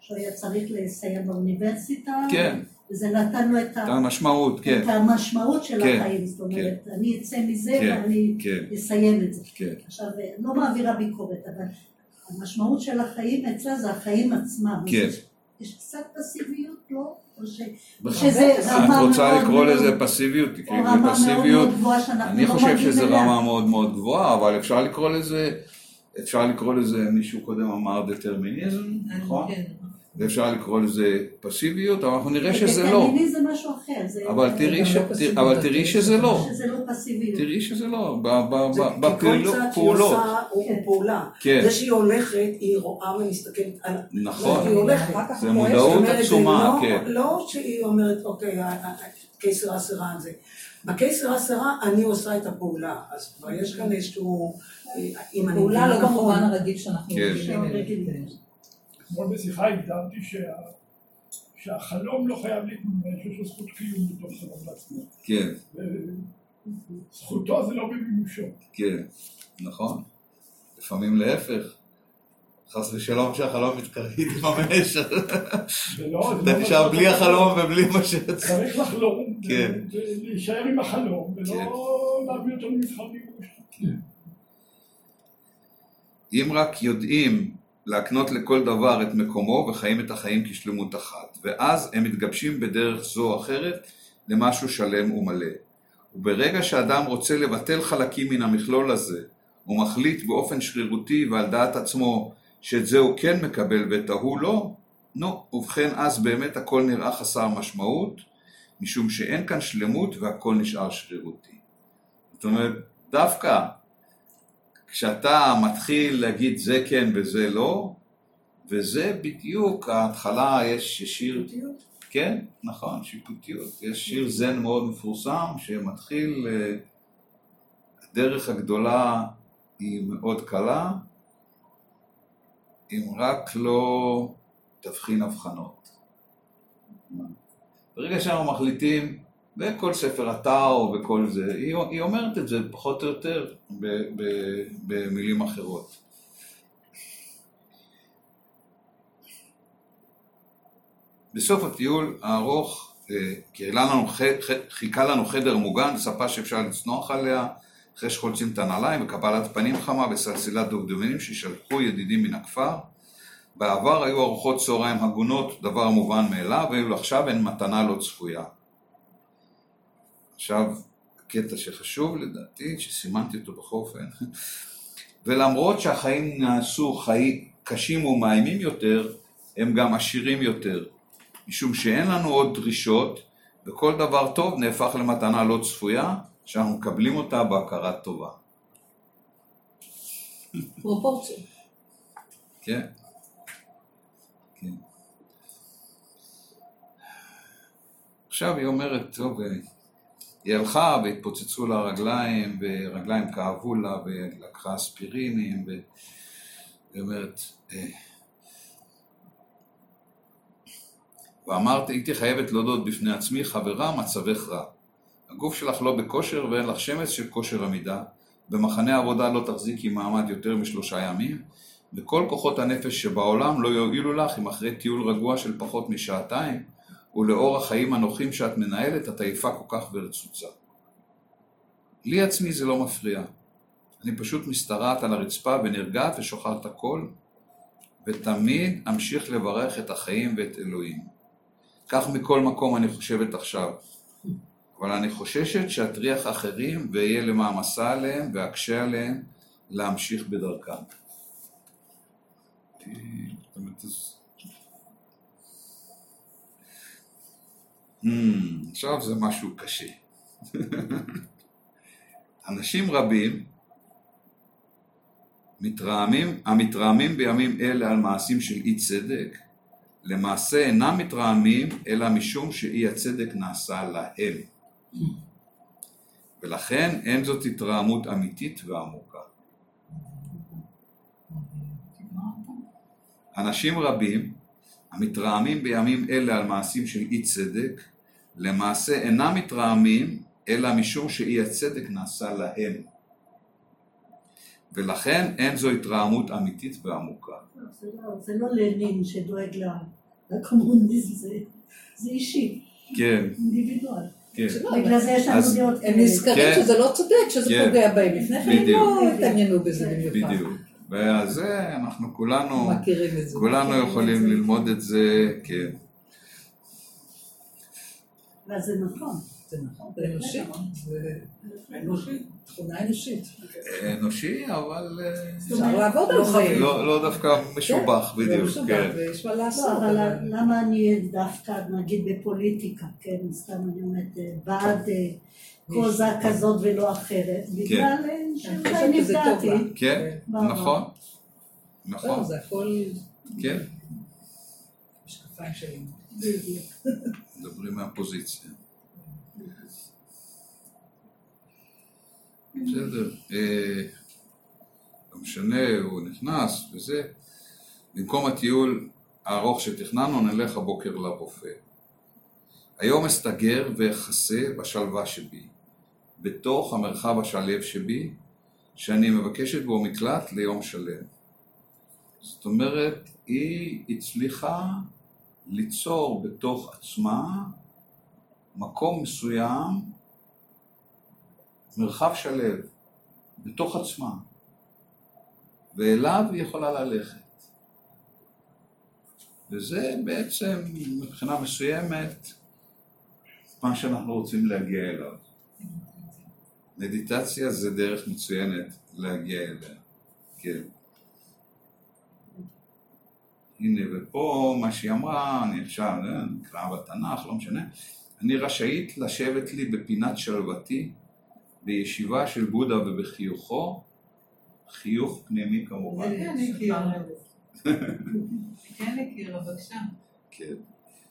שהוא היה צריך לסיים באוניברסיטה. כן. וזה נתן לו את המשמעות, כן, את המשמעות של כן, החיים, זאת אומרת, אני אצא מזה כן, ואני כן, אסיים את זה. כן. עכשיו, לא מעבירה ביקורת, אבל המשמעות של החיים אצלה זה החיים עצמם. כן. יש- יש קצת פסיביות, לא? או ש- או בכבוד. שזה את רמה רוצה מאוד לקרוא מאוד- לזה פסיביות, תקראי רמה לזה מאוד פסיביות. מאוד אני לא חושב שזה. רמה מאוד מאוד גבוהה, אבל אפשר לקרוא לזה, אפשר לקרוא לזה, מישהו קודם אמר דטרמיניזם, נכון? כן. ואפשר לקרוא לזה פסיביות, אבל אנחנו נראה שזה לא. דטרמיניזם זה משהו אחר. זה- אבל תראי ש- לא אבל תראי שזה לא. שזה לא פסיביות. תראי שזה לא, ב- ב- זה ב- כי כל בפעולות. צעד שהיא. עושה הוא כן. פעולה. כן, זה שהיא הולכת, היא רואה ומסתכלת על... נכון. היא הולכת. זה. מודעות עצומה, לא- כן. לא שהיא אומרת, אוקיי, קיסר אסרה על זה. בקיסר אסרה אני עושה את הפעולה. אז כבר יש כאן איזשהו... פעולה לא נכון, במובן הרגיל שאנחנו כן. רגילים אליו. רגילים. כן. אתמול בשיחה הגדרתי שה- שהחלום לא חייב להתממש, יש לו זכות קיום בתוך חלום לעצמו. כן, זכותו זה לא במימושו. כן, נכון. לפעמים להפך. חס ושלום שהחלום יתממש. זה לא... אתה לא נשאר בלי שאתה- החלום ובלי מה ש... צריך לחלום, כן. ולהישאר עם החלום, כן. ולא להביא אותו למבחן מימוש. אם רק יודעים להקנות לכל דבר את מקומו וחיים את החיים כשלמות אחת, ואז הם מתגבשים בדרך זו או אחרת למשהו שלם ומלא. וברגע שאדם רוצה לבטל חלקים מן המכלול הזה, הוא מחליט באופן שרירותי ועל דעת עצמו שאת זה הוא כן מקבל ואת ההוא לא, נו, ובכן אז באמת הכל נראה חסר משמעות, משום שאין כאן שלמות והכל נשאר שרירותי. זאת אומרת, דווקא כשאתה מתחיל להגיד זה כן וזה לא, וזה בדיוק ההתחלה, יש שיר, כן, נכון, שיפוטיות. יש שיר זן מאוד מפורסם שמתחיל, אה, הדרך הגדולה היא מאוד קלה, אם רק לא תבחין הבחנות. ברגע שאנחנו מחליטים, וכל ספר הטאו וכל זה, היא, היא אומרת את זה פחות או יותר ב, ב, במילים אחרות. בסוף הטיול הארוך אה, לנו, חיכה לנו חדר מוגן וספה שאפשר לצנוח עליה אחרי שחולצים את הנעליים וקבלת פנים חמה וסלסילת דובדבנים ששלחו ידידים מן הכפר. בעבר היו ארוחות צהריים הגונות דבר מובן מאליו, ואילו עכשיו הן מתנה לא צפויה. עכשיו, קטע שחשוב לדעתי, שסימנתי אותו בחופן, ולמרות שהחיים נעשו חיים קשים ומאיימים יותר, הם גם עשירים יותר, משום שאין לנו עוד דרישות, וכל דבר טוב נהפך למתנה לא צפויה, שאנחנו מקבלים אותה בהכרת טובה. פרופורציות. כן. כן. עכשיו היא אומרת, טוב, אה, היא הלכה והתפוצצו לה הרגליים, ורגליים כאבו לה, ולקחה אספירינים, והיא אומרת, אה, ואמרת, הייתי חייבת להודות בפני עצמי, חברה, מצבך רע. הגוף שלך לא בכושר ואין לך שמץ של כושר עמידה. במחנה העבודה לא תחזיקי מעמד יותר משלושה ימים, וכל כוחות הנפש שבעולם לא יועילו לך אם אחרי טיול רגוע של פחות משעתיים, ולאור החיים הנוחים שאת מנהלת, את עייפה כל כך ורצוצה. לי עצמי זה לא מפריע. אני פשוט משתרעת על הרצפה ונרגעת ושוכחת הכל, ותמיד אמשיך לברך את החיים ואת אלוהים. כך מכל מקום אני חושבת עכשיו. אבל אני חוששת שאטריח אחרים ואהיה למעמסה עליהם ואקשה עליהם להמשיך בדרכם אז- Hmm, עכשיו זה משהו קשה. אנשים רבים מתרעמים, המתרעמים בימים אלה על מעשים של אי צדק, למעשה אינם מתרעמים אלא משום שאי הצדק נעשה להם. ולכן אין זאת התרעמות אמיתית ועמוקה. אנשים רבים המתרעמים בימים אלה על מעשים של אי צדק, למעשה אינם מתרעמים אלא משום שאי הצדק נעשה להם. ולכן אין זו התרעמות אמיתית ועמוקה. זה לא- זה לא לנין שדואג ל- לקומוניזם, זה- זה אישי, כן, אינדיבידואל. כן. בגלל זה יש לנו אז- דעות הם. נזכרים כן. שזה לא צודק, שזה כן. פוגע בהם. לפני כן הם. לא התעניינו בזה במיוחד. בדיוק. זה אנחנו כולנו, מכירים את זה. כולנו מכירים את יכולים זה. ללמוד את זה, כן. אבל זה נכון. זה נכון, זה אנושי. זה אנושי. תכונה אנושית. אנושי, אבל אה, אפשר לעבוד על זה. לא לא דווקא משובח, בדיוק, כן. מה לא, לעשות. אבל אבל- למה אני דווקא, נגיד בפוליטיקה, כן, סתם אני אומרת, אה, בעד אה, קוזה כזאת ולא אחרת, בגלל אה, אני שאולי חושבת שזה טוב נפגעתי. לה. כן, ברור. נכון, לא, נכון, זה הכל כן, משקפיים שלי. בדיוק. מדברים מהפוזיציה. בסדר, אה, לא משנה, הוא נכנס וזה. במקום הטיול הארוך שתכננו, נלך הבוקר לרופא. היום אסתגר ואכסה בשלווה שבי, בתוך המרחב השלב שבי, שאני מבקשת בו מקלט ליום שלם. זאת אומרת, היא הצליחה ליצור בתוך עצמה מקום מסוים, מרחב שלב, בתוך עצמה, ואליו היא יכולה ללכת. וזה בעצם, מבחינה מסוימת, מה שאנחנו רוצים להגיע אליו. מדיטציה זה דרך מצוינת להגיע אליה, כן. הנה, ופה מה שהיא אמרה, אני עכשיו, אה, נקרא בתנ"ך, לא משנה, אני רשאית לשבת לי בפינת שלוותי, בישיבה של בודה ובחיוכו, חיוך פנימי כמובן. כן, הכירה. כן הכירה, בבקשה. כן.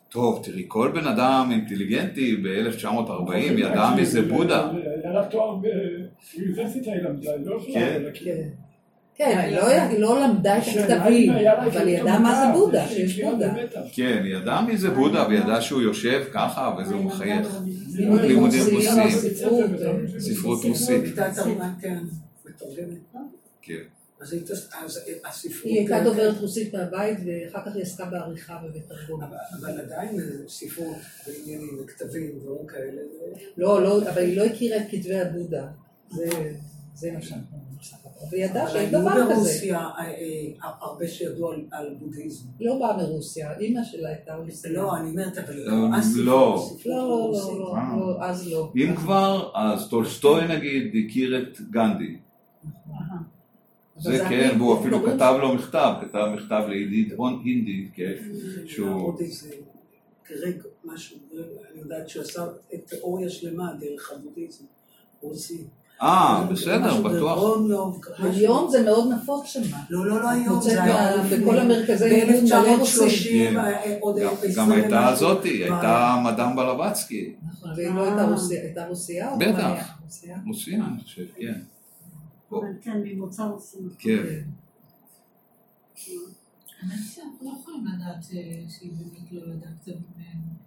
טוב, תראי, כל בן אדם אינטליגנטי ב-1940 ידע מי זה בודה. היה לה תואר באוניברסיטה, היא למדה, היא לא יכולה כן. להכיר. כן. כן, היא לא- לא למדה את הכתבים, אבל היא ידעה מה זה בודה, שיש בודה. כן, היא ידעה מי זה בודה, וידעה שהוא יושב ככה, וזה הוא מחייך. לימודים רוסיים. ספרות, אה, ספרות רוסית. כן. כן. אז היא תס- אז הספרות... היא הייתה דוברת רוסית מהבית, ואחר כך היא עסקה בעריכה ובתרגום. אבל- אבל עדיין אה, ספרות ועניינים וכתבים ודברים כאלה, זה- לא, לא, אבל היא לא הכירה את כתבי הבודה. זה- זה מה שאנחנו. והיא ידעה אבל שאין היו דבר כזה. ברוסיה אה, אה, הרבה שידעו על- על בודהיזם. היא לא באה מרוסיה, אימא שלה הייתה רוסיה. לא, אני אומרת, אבל לא. לא, לא, רוסית. לא, אה. לא, אז לא. אם כבר, אז טולסטוי נגיד הכיר את גנדי. זה כן, והוא אפילו כתב לו מכתב, כתב מכתב לידיד הון- הינדי, כן, שהוא... גרג, משהו, אני יודעת שהוא עשה תיאוריה שלמה דרך הבודהיזם, רוסי. אה, בסדר, בטוח. היום זה מאוד נפוץ שם. לא, לא, לא היום, זה היה. בכל המרכזי לימוד מלא רוסים. ב-1930, עוד גם- הייתה. זאתי, הייתה מדאם בלבצקי, נכון, והיא לא הייתה רוסיה, הייתה רוסייה? בטח. רוסיה, אני חושב, כן. אבל כן, ממוצא רוסי. כן. לא לא.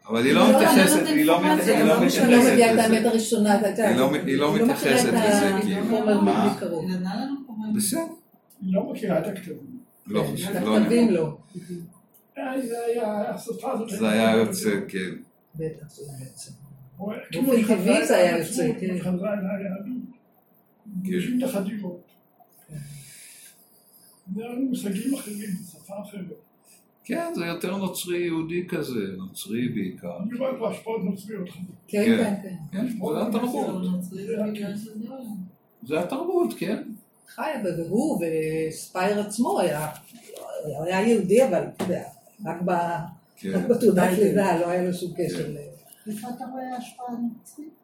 אבל היא לא לא, מתייחסת, לא היא לא יודעת מת- היא לא מתייחסת מביאה את האמת לזה. הראשונה, אתה יודע, היא לא- לא מתייחסת לזה, כאילו. מה? בסדר, היא לא מכירה את הכתבים. לא כן, את לא. לא. אה, זה היה, יוצא, כן. בטח, זה היה יוצא. כאילו היא טבעי חזרה זה היה יוצא, כן. כן. יש לי תחדירות. זה מושגים אחרים, שפה אחרת. כן, זה יותר נוצרי יהודי כזה, נוצרי בעיקר. אני רואה פה השפעות נוצריות. כן, כן. כן, כן. כן, זה התרבות. לא זה התרבות, כן. חיה, והוא וספייר עצמו היה, הוא היה יהודי, אבל רק כן. בתעודת. לידה, לא היה לו שום קשר ל... איפה אתה רואה השפעה נוצרית?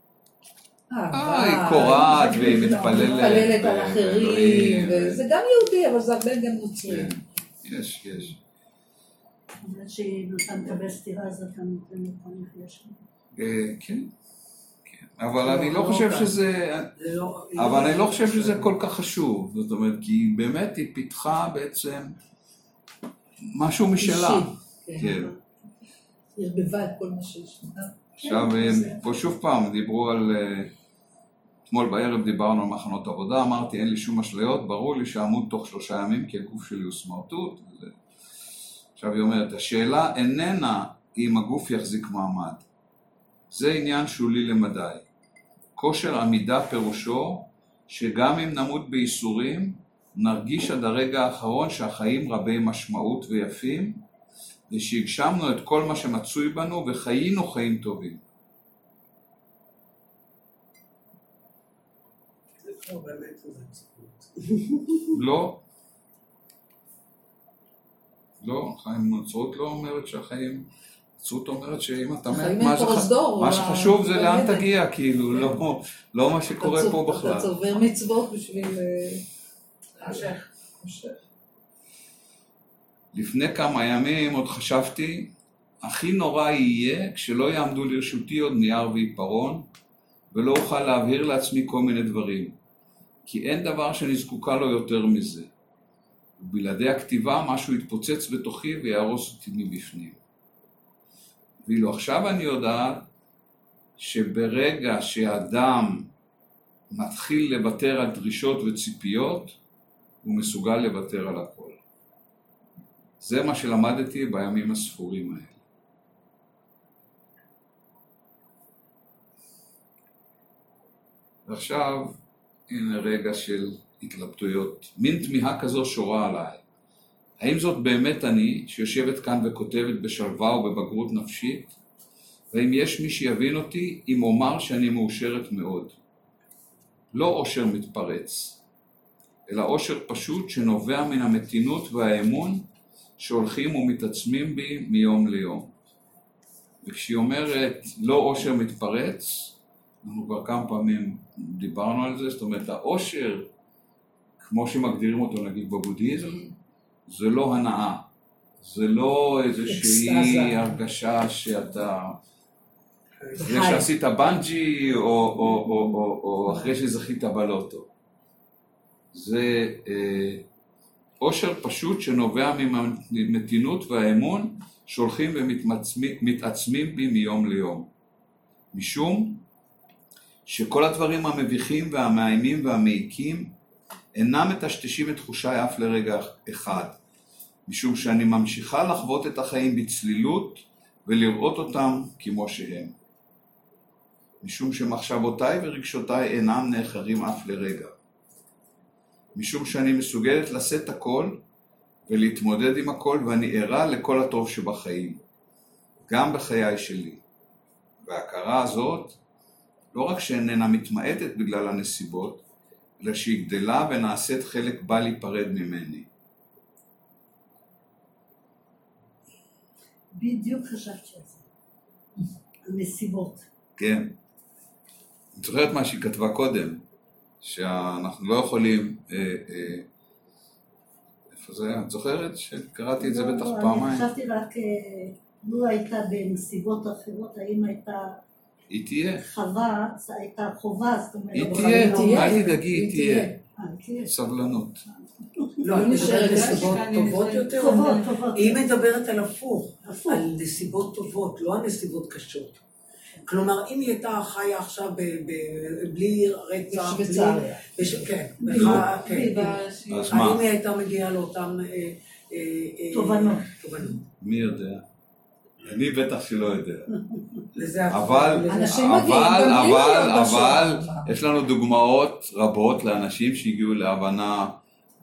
אה, היא קורעת והיא מתפללת. מתפללת על אחרים, וזה גם יהודי, אבל זה הרבה גם נוצרי. כן, יש, יש. בגלל סטירה אז אתה נותן. אה, כן, כן. אבל אני לא חושב שזה... זה לא... אבל אני לא חושב שזה כל כך חשוב, זאת אומרת, כי באמת היא פיתחה בעצם משהו משלה. אישי, כן. ערבבה את כל מה שיש. עכשיו, כן, אה, פה שוב פעם דיברו על... אה, אתמול בערב דיברנו על מחנות עבודה, אמרתי אין לי שום אשליות, ברור לי שאמות תוך שלושה ימים כי הגוף שלי הוא סמרטוט. עכשיו היא אומרת, השאלה איננה אם הגוף יחזיק מעמד, זה עניין שולי למדי. כושר עמידה פירושו שגם אם נמות בייסורים, נרגיש עד הרגע האחרון שהחיים רבי משמעות ויפים, ושהגשמנו את כל מה שמצוי בנו וחיינו חיים טובים. זה צפות. לא. לא, חיים נצרות לא אומרת שהחיים... נצרות אומרת שאם אתה מת, מה הם שח- פרוזדור, מה ה- שחשוב זה לאן. תגיע, כאילו, לא- לא מה שקורה פה בכלל. אתה צובר מצוות בשביל... אה, המשך. לפני כמה ימים עוד חשבתי, הכי נורא יהיה כשלא יעמדו לרשותי עוד נייר ועיפרון, ולא אוכל להבהיר לעצמי כל מיני דברים. כי אין דבר שאני זקוקה לו יותר מזה. ובלעדי הכתיבה משהו יתפוצץ בתוכי ויהרוס אותי מבפנים. ואילו עכשיו אני יודעת שברגע שאדם מתחיל לוותר על דרישות וציפיות, הוא מסוגל לוותר על הכל. זה מה שלמדתי בימים הספורים האלה. ועכשיו, הנה רגע של התלבטויות. מין תמיהה כזו שורה עליי. האם זאת באמת אני, שיושבת כאן וכותבת בשלווה ובבגרות נפשית? והאם יש מי שיבין אותי אם אומר שאני מאושרת מאוד? לא אושר מתפרץ, אלא אושר פשוט שנובע מן המתינות והאמון שהולכים ומתעצמים בי מיום ליום. וכשהיא אומרת לא אושר מתפרץ, אנחנו כבר כמה פעמים דיברנו על זה, זאת אומרת האושר, כמו שמגדירים אותו נגיד בבודהיזם, זה לא הנאה, זה לא איזושהי. הרגשה שאתה, אחרי. שעשית בנג'י או, או, או, או, או אחרי שזכית בלוטו. זה אה, אושר פשוט שנובע ממתינות והאמון שהולכים ומתעצמים בי מיום ליום. משום שכל הדברים המביכים והמאיימים והמעיקים אינם מטשטשים את תחושיי אף לרגע אחד, משום שאני ממשיכה לחוות את החיים בצלילות ולראות אותם כמו שהם. משום שמחשבותיי ורגשותיי אינם נאחרים אף לרגע. משום שאני מסוגלת לשאת הכל ולהתמודד עם הכל ואני ערה לכל הטוב שבחיים, גם בחיי שלי. וההכרה הזאת לא רק שאיננה מתמעטת בגלל הנסיבות, אלא שהיא גדלה ונעשית חלק בל ייפרד ממני. בדיוק חשבתי על זה. הנסיבות. כן. את זוכרת מה שהיא כתבה קודם? שאנחנו לא יכולים... אה, אה, איפה זה היה? את זוכרת? שקראתי את זה לא, בטח לא, אני פעמיים. חשבתי רק, אה, לו הייתה בנסיבות אחרות, האם הייתה היא תהיה. חווה, הייתה חובה, זאת אומרת... היא לא תהיה, אל תדאגי, היא תהיה. סבלנות. לא, את מדברת נסיבות טובות יותר? טובות, טובות. היא מדברת על הפוך, הפוך. על נסיבות טובות, לא על נסיבות קשות. כלומר, אם היא הייתה חיה עכשיו ב- ב- בלי רצח. בשוויצריה. בש- כן, כן. בלי- אז מה? האם היא הייתה מגיעה לאותן... אה, אה, אה, תובנות. מי יודע? אני בטח שלא יודע. אבל, אבל, אבל, להיות אבל. יש לנו דוגמאות רבות לאנשים שהגיעו להבנה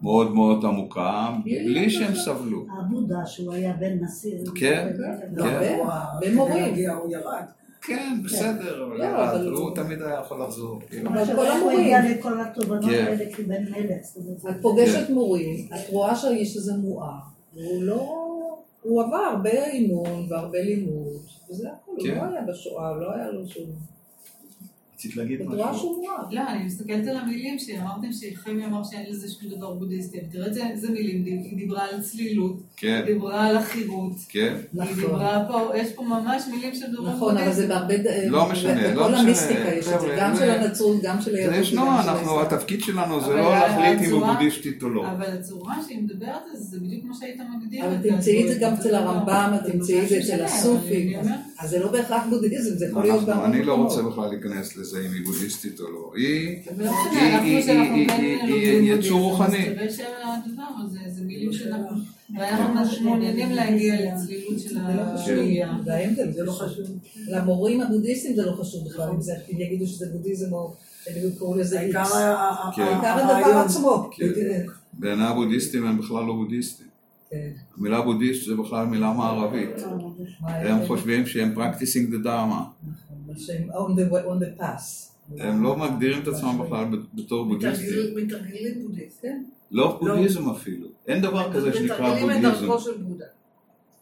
מאוד מאוד עמוקה, בלי שהם סבלו. העבודה שהוא היה בן נשיא. כן, לא, כן. במורים. כדי להגיע הוא ירד. כן, בסדר, אבל לא, ירד, אבל- הוא תמיד היה יכול לחזור. כאילו. אבל כל המורים. הגיע לכל התובנות כן. האלה כבן מלך? את פוגשת מורים, את רואה שהאיש הזה מואר, והוא לא... הוא עבר הרבה אימון והרבה לימוד, וזה הכול, הוא כן. לא היה בשואה, לא היה לו שום... רצית להגיד משהו? שהוא רב. לא, אני מסתכלת על המילים שאמרתם שחמי אמר שאין לזה שום דבר בודהיסטי. תראה איזה- מילים, היא דיברה על צלילות, כן, היא דיברה על החירות, כן. היא נכון. דיברה פה, יש פה ממש מילים של דובר נכון, אבל זה בהרבה... לא משנה, לא בכל משנה, המיסטיקה יש את זה, גם זה- של הנצרות, גם של זה היהדות. ישנו, וגם של אנחנו. התפקיד שלנו זה לא להחליט אם הוא בודהיסטית או לא. אבל הצורה שהיא מדברת על זה, זה בדיוק מה שהיית מגדיר. אבל תמצאי את זה גם. אצל הרמב"ם, את תמצאי את זה אצל הסופים. אז- זה לא בהכרח בודהיזם, זה יכול להיות גם... אני לא. רוצה בכלל להיכנס לזה אם היא בודהיסטית או לא. היא לא כן יצור רוחני. תראה שהדבר הזה, זה מילים שאנחנו... ואנחנו מעוניינים להגיע לצלילות של זה לא חשוב, השנייה. זה ההבדל, זה לא חשוב. למורים הבודהיסטים זה לא חשוב בכלל, אם יגידו שזה בודהיזם או יקראו לזה איקס. העיקר כן. הדבר עצמו. כן. בעיני הבודהיסטים הם בכלל לא בודהיסטים. המילה בודהיסט זה בכלל מילה מערבית. הם? חושבים שהם practicing the dharma. נכון, שהם on the way- on the pass. הם לא מגדירים את עצמם בכלל בתור בודהיסטים. מתרגלים- בודהיסט. כן, לא בודהיזם אפילו. אין דבר כזה שנקרא מתרגלים את בודהיזם. דרכו של בודה.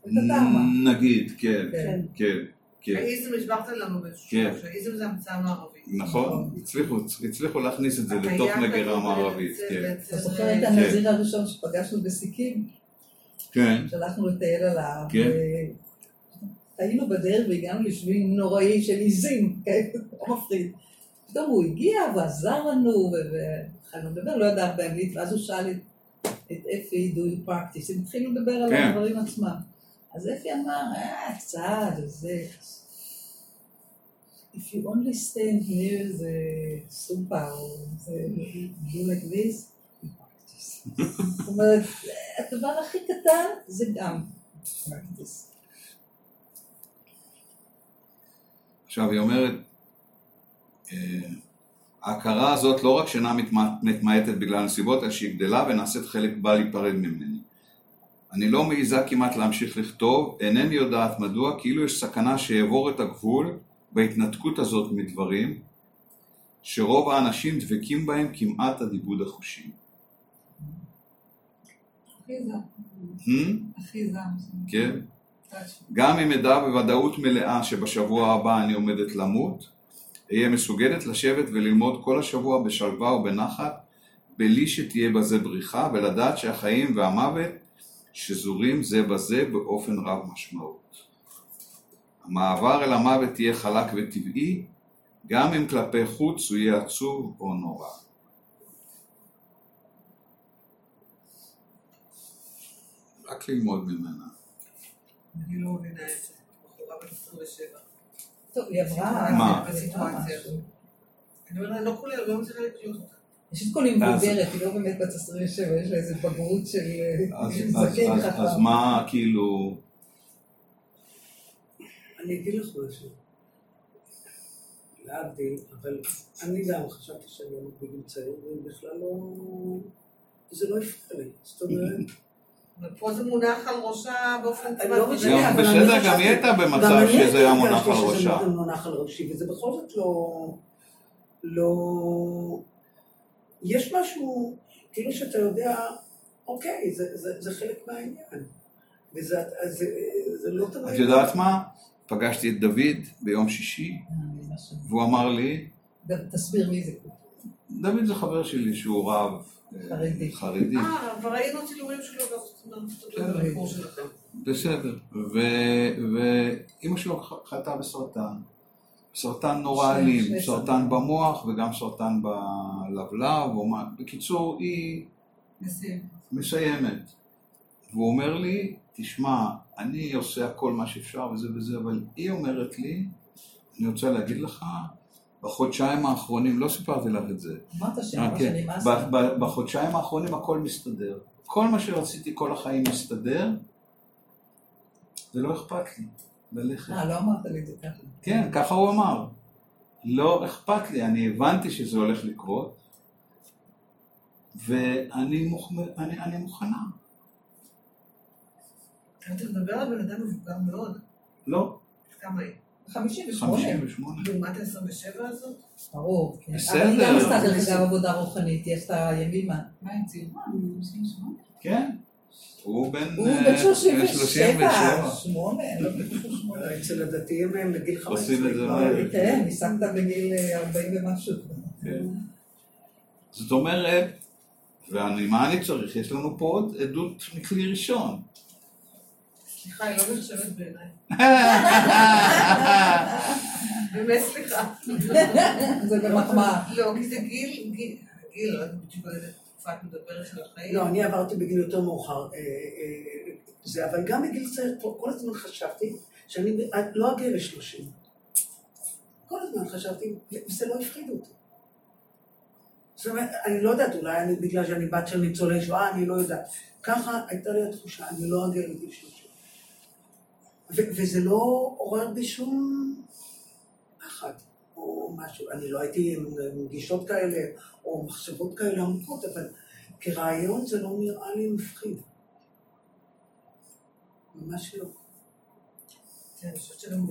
את הדרמה. נגיד, כן, כן. כן, כן. האיזם הסברת לנו באיזשהו כן. שלב, שהאיזם זה המצאה מערבית. נכון, הצליחו, הצליחו להכניס את זה לתוך נגירה מערבית, כן. אתה זוכר את הנזיר הראשון שפגשנו בסיקים? כן, שהלכנו לטייל עליו. כן. היינו בדרך והגענו לשביל נוראי של עיזים, כן, לא מפחיד. פתאום הוא הגיע ועזר לנו, והתחלנו לדבר, לא ידע הרבה אנגלית, ואז הוא שאל את, את אפי, do you practice? הם התחילו לדבר על כן. הדברים עצמם. אז אפי אמר, אה, קצת, זה... If you only stand near the סופה, או זה, do like this. זאת אומרת, הדבר הכי קטן זה גם. עכשיו היא אומרת, אה, ההכרה הזאת לא רק שאינה מתמע- מתמעטת בגלל הנסיבות, אלא שהיא גדלה ונעשית חלק בל ייפרד ממני. אני לא מעיזה כמעט להמשיך לכתוב, אינני יודעת מדוע, כאילו יש סכנה שיעבור את הגבול בהתנתקות הזאת מדברים, שרוב האנשים דבקים בהם כמעט עד איבוד החושים. זם, Hmm? כן? גם אם אדע בוודאות מלאה שבשבוע הבא אני עומדת למות, אהיה מסוגלת לשבת וללמוד כל השבוע בשלווה ובנחת, בלי שתהיה בזה בריחה, ולדעת שהחיים והמוות שזורים זה בזה באופן רב משמעות. המעבר אל המוות יהיה חלק וטבעי, גם אם כלפי חוץ הוא יהיה עצוב או נורא. רק ללמוד ממנה. אני לא מבינה את זה. בחורה בת 27. טוב, היא עברה... מה? בסיטואציה. משהו. אני אומרת, לא כולל, לא מצליחה לקלוט אותה. אז- מבוגרת, היא לא באמת בת 27, יש לה איזה בגרות של זקן חכם. אז מה כאילו, אני אגיד לך משהו. להבדיל, אבל אני גם חשבתי שאני בגיל צעיר, ובכלל לא... זה לא הפריע לי. זאת אומרת... פה זה מונח על ראשה באופן אני כמעט... לא גם בסדר, אני גם היא הייתה במצב גם אני שזה היה מונח על ראשה. מונח על ראשי, וזה בכל זאת לא... לא... יש משהו, כאילו שאתה יודע, אוקיי, זה, זה, זה חלק מהעניין. וזה זה, זה לא תמיד... את יודעת מה? פגשתי את דוד ביום שישי. והוא אמר לי, גם תסביר מי זה. דוד זה חבר שלי שהוא רב חרדי. חרדי. אה, אבל ראינו צילומים שלו גם, דבר בקור שלכם. בסדר. ו- ואימא שלו ח- חלתה בסרטן. סרטן נורא אלים, סרטן. במוח וגם סרטן בלבלב. בקיצור, היא. מסיימת. והוא אומר לי, תשמע, אני עושה הכל מה שאפשר וזה וזה, אבל היא אומרת לי, אני רוצה להגיד לך, בחודשיים האחרונים, לא סיפרתי לך את זה, אמרת אה, שאמרת כן. שנמאס. ב- בחודשיים האחרונים הכל מסתדר. כל מה שרציתי כל החיים מסתדר, ולא אכפת לי ללכת. אה, לא אמרת לי את זה ככה. כן, ככה הוא אמר. לא אכפת לי, אני הבנתי שזה הולך לקרות, ואני מוכ... אני, אני מוכנה. אתה מדבר על בן אדם מבוגר מאוד. לא, כמה היא? 58. 58. לעומת ה-27 הזאת? ברור. כן. בסדר. אבל היא גם עשתה דרך אגב עבודה רוחנית, היא עשתה ימימה. מה היא צעירה? 58? כן, הוא בן הוא אה, בן 37, 37. 8, לא. אצל הדתיים הם בגיל 15. עושים את זה כבר- מהר. כן, ניסקת בגיל אה, 40 ומשהו. כן. זאת אומרת, ואני, מה אני צריך? יש לנו פה עוד עדות מכלי ראשון. סליחה, היא לא נחשבת בעיניי. באמת סליחה. זה במחמאה. לא, כי זה גיל, גיל, לא יודעת את מדברת של החיים. לא, אני עברתי בגיל יותר מאוחר. אה, אה, זה, אבל גם בגיל צעיר, כל הזמן חשבתי שאני לא אגיע לשלושים. כל הזמן חשבתי, וזה לא הפחיד אותי. זאת אומרת, אני לא יודעת, אולי אני, בגלל שאני בת של ניצולי שואה, אני לא יודעת. ככה הייתה לי התחושה, אני לא אגיע לגיל שלושים. וזה לא עורר בי שום פחד או משהו. אני לא הייתי עם גישות כאלה או מחשבות כאלה עמוקות, אבל כרעיון זה לא נראה לי מפחיד. ממש לא. כן, אני חושבת שגם?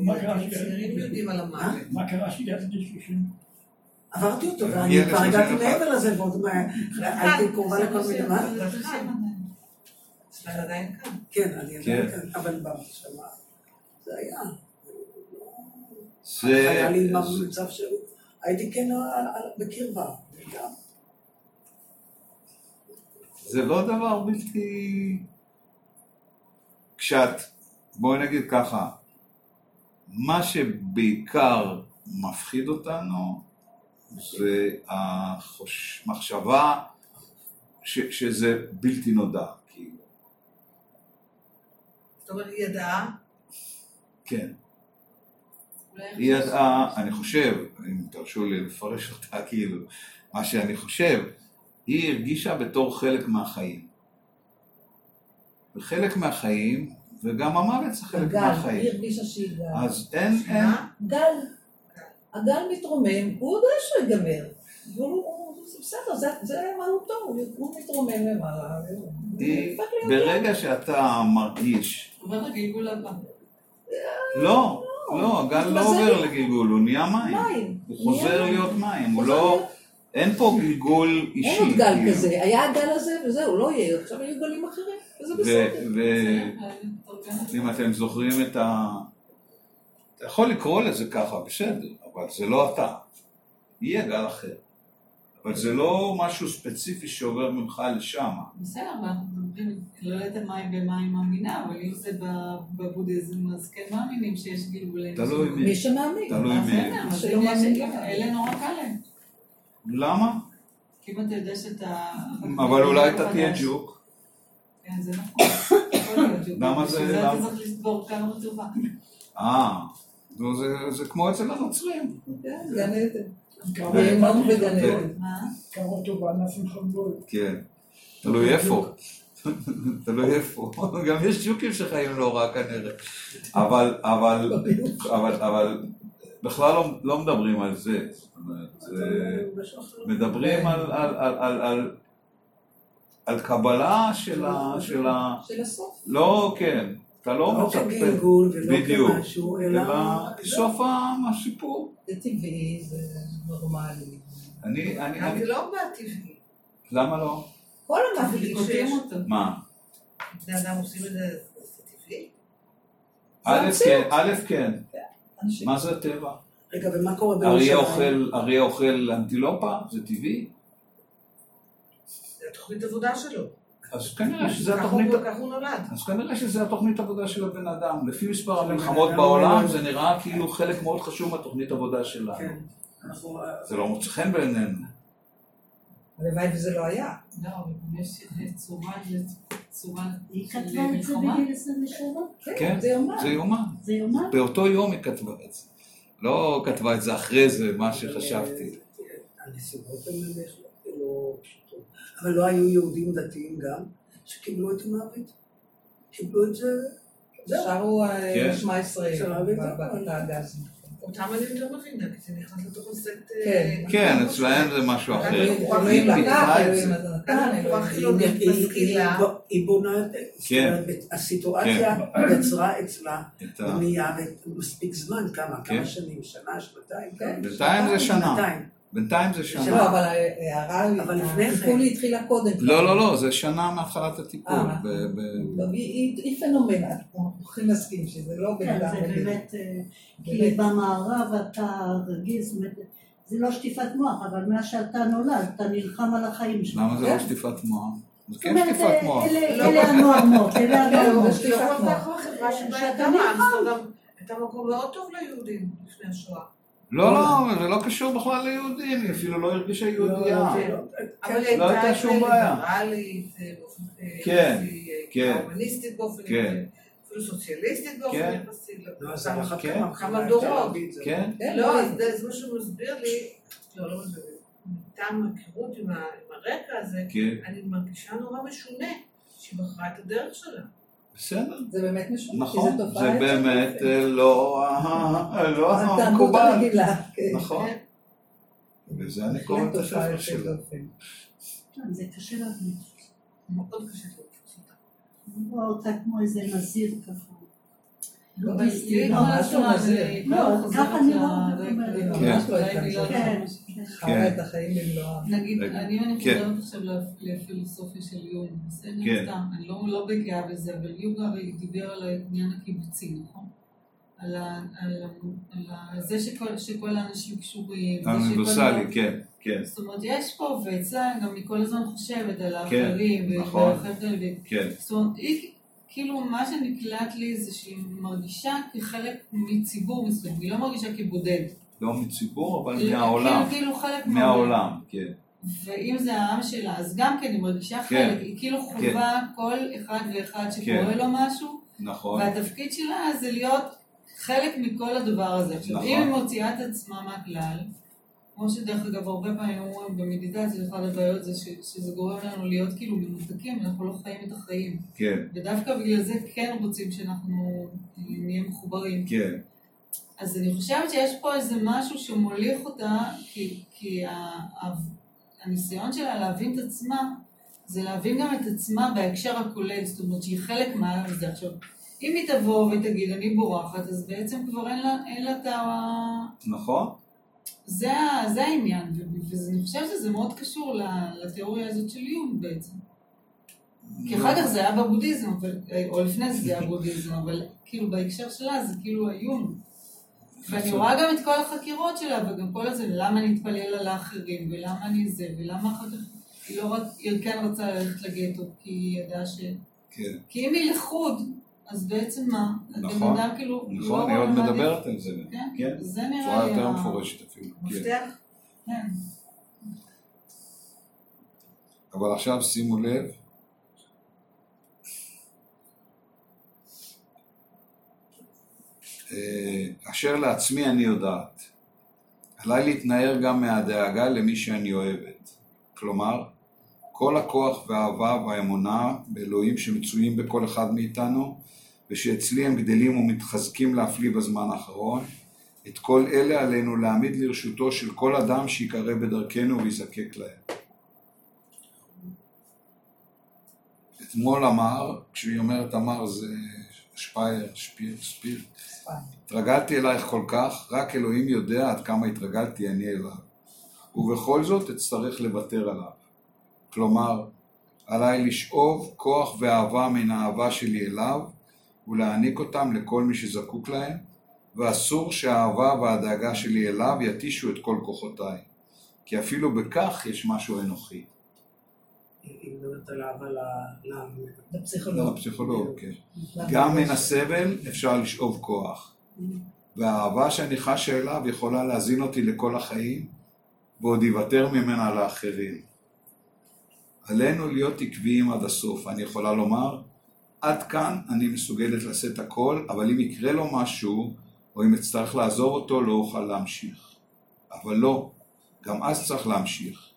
צעירים יודעים על המוות. מה קרה שהגעת לגיל 30? עברתי אותו, הגיע ואני כבר הגעתי ל-31. מעבר לזה, ועוד מה- הייתי קרובה לכל מיני... מה? אבל עדיין כאן. כן, אני עדיין כן. כאן, אבל במחשבה זה היה. זה... היה לי מצב שהייתי כן על- על- בקרבה. גם. זה לא דבר בלתי... כשאת, בואי נגיד ככה, מה שבעיקר מפחיד אותנו זה המחשבה ש, שזה בלתי נודע, כאילו, זאת אומרת, היא ידעה, כן. היא ידעה, אני חושב, אם תרשו לי לפרש אותה כאילו, מה שאני חושב, היא הרגישה בתור חלק מהחיים. וחלק מהחיים, וגם המוות זה חלק גל, מהחיים. היא הרגישה שהיא גל. אז אין, אין? גל, הגל מתרומם, הוא יודע שהוא ייגמר. בסדר, זה- זה מהותו, הוא- הוא מתרומם למעלה. ברגע שאתה מרגיש, עובר לגלגול הבא. לא, לא, הגל לא מתמזל. עובר לגלגול, הוא נהיה מים. מים. הוא חוזר להיות מים, הוא לא, אין פה גלגול אישי. אין עוד גל כאילו. כזה, היה הגל הזה וזהו, לא יהיה, עכשיו היו גלים אחרים, וזה בסדר. ו- אם אתם זוכרים את ה... אתה יכול לקרוא לזה ככה, בסדר, אבל זה לא אתה. יהיה גל אחר. אבל זה לא משהו ספציפי שעובר ממך לשם. בסדר, אבל אנחנו מדברים, לא יודעת מה היא במה היא מאמינה, אבל אם זה בבודהיזם, אז כן מאמינים שיש גלגולים. תלוי מי. מי שמאמין. תלוי אז מי. אלה נורא קל להם. למה? כי אם אתה יודע שאתה... אבל אולי אתה תהיה. ג'וק. כן, זה נכון. למה זה- בשביל זה אתה? צריך לסגור כמה רצובה. אה, זה- זה כמו אצל הנוצרים. כן, גן עדן. עדן. מה? נפים חמדול. כן. תלוי איפה. תלוי איפה. גם יש ג'וקים שחיים לא רע כנראה. אבל, אבל, אבל, אבל בכלל לא, לא מדברים על זה. מדברים על, על, על, על, על, על קבלה. של ה... של הסוף. לא, כן. אתה לא לא מצפה. כגלגול ולא. כמשהו, אלא... אלא סוף הסיפור. זה טבעי, זה נורמלי. אני, אני, זה לא בטבעי. למה לא? כל קוטעים שיש. מה? בני אדם עושים את זה, זה טבעי? א'. כן, א', כן. אנשים. מה זה הטבע? רגע, ומה קורה אריה בירושלים? אוכל, אריה אוכל אנטילופה? זה טבעי? זה התוכנית עבודה שלו. אז כנראה שזה התוכנית... ככה הוא נולד. אז כנראה שזה התוכנית עבודה של הבן אדם. לפי מספר המלחמות בעולם זה נראה כאילו חלק מאוד חשוב מהתוכנית עבודה שלנו. כן. זה לא מוצא חן בעינינו. הלוואי וזה לא היה. לא, אבל יש צורה, צורה היא כתבה את זה. בגיל 27? כן, זה יומן. זה יומן. זה יומן? באותו יום היא כתבה את זה. לא כתבה את זה אחרי זה, מה שחשבתי. הנסיבות הן. אבל לא היו יהודים דתיים גם, שקיבלו את המוות. קיבלו את זה, זהו. שרו אה, כן. שמע ישראל. אותם אני יותר מבינה, כי זה נכנס לתוך הסט... אה, כן. כן, אצלהם זה משהו אחר. אלוהים היא לקח, אלוהים זה. נתן, היא- בונה, את- כן. הסיטואציה יצרה אצלה בנייה מספיק זמן, כמה? כן. כמה שנים? שנה, שנתיים? כן. בינתיים זה שנה. בינתיים זה לא, שנה. אבל ההערה, אבל לפני הטיפול כן. התחילה קודם. לא, לא, לא, זה שנה מהתחלת הטיפול. אה, לא, היא- פנומנלית, אנחנו יכולים להסכים שזה לא בן כן, אדם זה רגיל. באמת, אה, כי. במערב אתה רגיל, זאת אומרת, זה לא שטיפת מוח, אבל מאז שאתה נולד, אתה נלחם על החיים שלך. למה זה כן. לא שטיפת מוח? זה זאת כן אומרת, שטיפת מוח. אלה לא. אלה כן. זה שטיפת לא כל מוח. כך בחברה שבה שאתה נלחם. הייתה מקום מאוד טוב ליהודים לפני השואה. לא, לא, זה לא קשור בכלל ליהודים, היא אפילו לא הרגישה יהודייה. לא, אבל כן. לא הייתה הייתה שום בעיה. אה, אה, כן, אה, כן. הומניסטית באופן כן. אפילו סוציאליסטית באופן כן. יחסי. לא, כמה- כן. דורות. כן? לא, לא, אז זה זה מה שהוא מסביר לי, לא, לא מסביר לי, מטעם היכרות עם הרקע הזה, כן. אני מרגישה נורא משונה שהיא בחרה את הדרך שלה. בסדר. זה באמת משונה, כי נכון, זו זה תופעה באמת אה, לא ה- לא דופן. התרבות המקובל. הרגילה, כן. נכון. כן. וזה אני קורא את תופעה הספר שלו. כן, זה קשה להבין. מאוד קשה אותה. רואה אותה כמו איזה נזיר ככה. נגיד, רגע. אני אני כן. חוזרת עכשיו לפ- לפילוסופיה של יום, בסדר? כן. אני לא לא בקיאה בזה, אבל יוגה הרי דיבר על העניין הקיבוצי, נכון? על זה שכל- האנשים קשורים. האוניברסלי, כן, כן, זאת אומרת, יש פה, ואצלה גם היא כל הזמן חושבת על האחרים, נכון. והאחרת על- כן, זאת אומרת, היא, כאילו, מה שנקלט לי זה שהיא מרגישה כחלק מציבור מסוים, היא לא מרגישה כבודד. לא מציבור, אבל כאילו- מהעולם. כאילו, כאילו חלק מהעולם, כן. ואם זה העם שלה, אז גם כן היא מרגישה כן. חלק, היא כאילו חווה כל אחד ואחד שקורה כן. לו משהו, נכון. והתפקיד שלה זה להיות חלק מכל הדבר הזה. עכשיו, נכון. אם היא מוציאה את עצמה מהכלל, כמו שדרך אגב הרבה פעמים אומרים במדיטציה, אחת הבעיות זה ש- שזה גורם לנו להיות כאילו מנותקים, אנחנו לא חיים את החיים. כן, ודווקא בגלל זה כן רוצים שאנחנו נהיה מחוברים. כן, אז אני חושבת שיש פה איזה משהו שמוליך אותה, כי, כי ה, ה, הניסיון שלה להבין את עצמה, זה להבין גם את עצמה בהקשר הכולל, זאת אומרת שהיא חלק מהזה. עכשיו, אם היא תבוא ותגיד אני בורחת, אז בעצם כבר אין לה, אין לה את ה... נכון. זה, זה העניין, ואני חושבת שזה מאוד קשור לתיאוריה הזאת של יום בעצם. כי אחר כך זה היה בבודהיזם, אבל, או לפני זה זה היה בבודהיזם, אבל כאילו בהקשר שלה זה כאילו היום. ואני רואה גם את כל החקירות שלה, וגם כל הזה, למה אני אתפלל על האחרים, ולמה אני זה, ולמה אחר כך, היא לא רק, היא כן רצה ללכת לגטו, כי היא ידעה ש... כן, כי אם היא לחוד, אז בעצם מה? נכון, כאילו... לא נכון, היא רואה עוד. מדברת על זה. כן, כן, זה נראה בצורה לי... יותר ה- מפורשת אפילו. כן. מפתח? כן. אבל עכשיו שימו לב, אה, אשר לעצמי אני יודעת. עליי להתנער גם מהדאגה למי שאני אוהבת. כלומר, כל הכוח והאהבה והאמונה באלוהים שמצויים בכל אחד מאיתנו, ושאצלי הם גדלים ומתחזקים להפליא בזמן האחרון, את כל אלה עלינו להעמיד לרשותו של כל אדם שיקרא בדרכנו ויזקק להם. אתמול אמר, כשהיא אומרת אמר זה שפייר, שפיר, ספיר, התרגלתי אלייך כל כך, רק אלוהים יודע עד כמה התרגלתי אני אליו. ובכל זאת אצטרך לוותר עליו. כלומר, עליי לשאוב כוח ואהבה מן האהבה שלי אליו, ולהעניק אותם לכל מי שזקוק להם, ואסור שהאהבה והדאגה שלי אליו יתישו את כל כוחותיי. כי אפילו בכך יש משהו אנוכי. היא מדברת על אהבה לפסיכולוג. הפסיכולוג, כן. גם מן הסבל אפשר לשאוב כוח. והאהבה שאני חש אליו יכולה להזין אותי לכל החיים, ועוד יוותר ממנה לאחרים. עלינו להיות עקביים עד הסוף. אני יכולה לומר, עד כאן אני מסוגלת לשאת הכל, אבל אם יקרה לו משהו, או אם אצטרך לעזוב אותו, לא אוכל להמשיך. אבל לא, גם אז צריך להמשיך.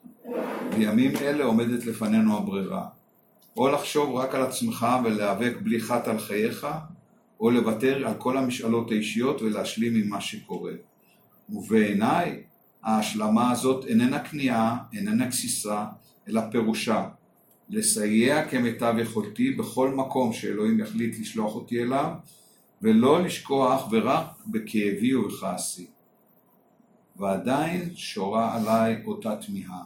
בימים אלה עומדת לפנינו הברירה. או לחשוב רק על עצמך ולהיאבק בלי חת על חייך, או לוותר על כל המשאלות האישיות ולהשלים עם מה שקורה. ובעיניי, ההשלמה הזאת איננה כניעה, איננה גסיסה, אלא פירושה לסייע כמיטב יכולתי בכל מקום שאלוהים יחליט לשלוח אותי אליו, ולא לשקוע אך ורק בכאבי ובכעסי. ועדיין שורה עליי אותה תמיהה,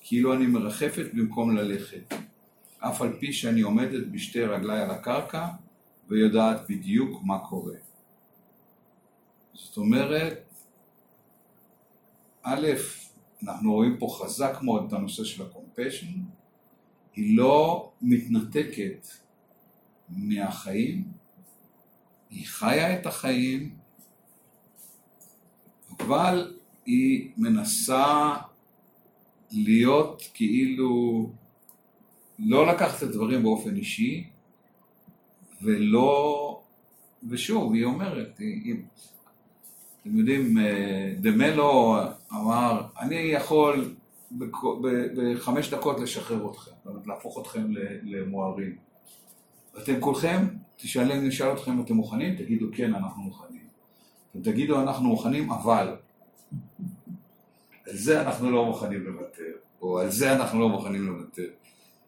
כאילו אני מרחפת במקום ללכת, אף על פי שאני עומדת בשתי רגליי על הקרקע ויודעת בדיוק מה קורה. זאת אומרת, א', אנחנו רואים פה חזק מאוד את הנושא של הקומפשן, היא לא מתנתקת מהחיים, היא חיה את החיים, אבל היא מנסה להיות כאילו, לא לקחת את הדברים באופן אישי, ולא, ושוב, היא אומרת, היא, אתם יודעים, אה, דמלו אמר, אני יכול בחמש דקות לשחרר אתכם, זאת אומרת, להפוך אתכם למוארים. ואתם כולכם, תשאל, נשאל אתכם, אתם מוכנים? תגידו כן, אנחנו מוכנים. אתם תגידו, אנחנו מוכנים, אבל. על זה אנחנו לא מוכנים לוותר, או על זה אנחנו לא מוכנים לוותר.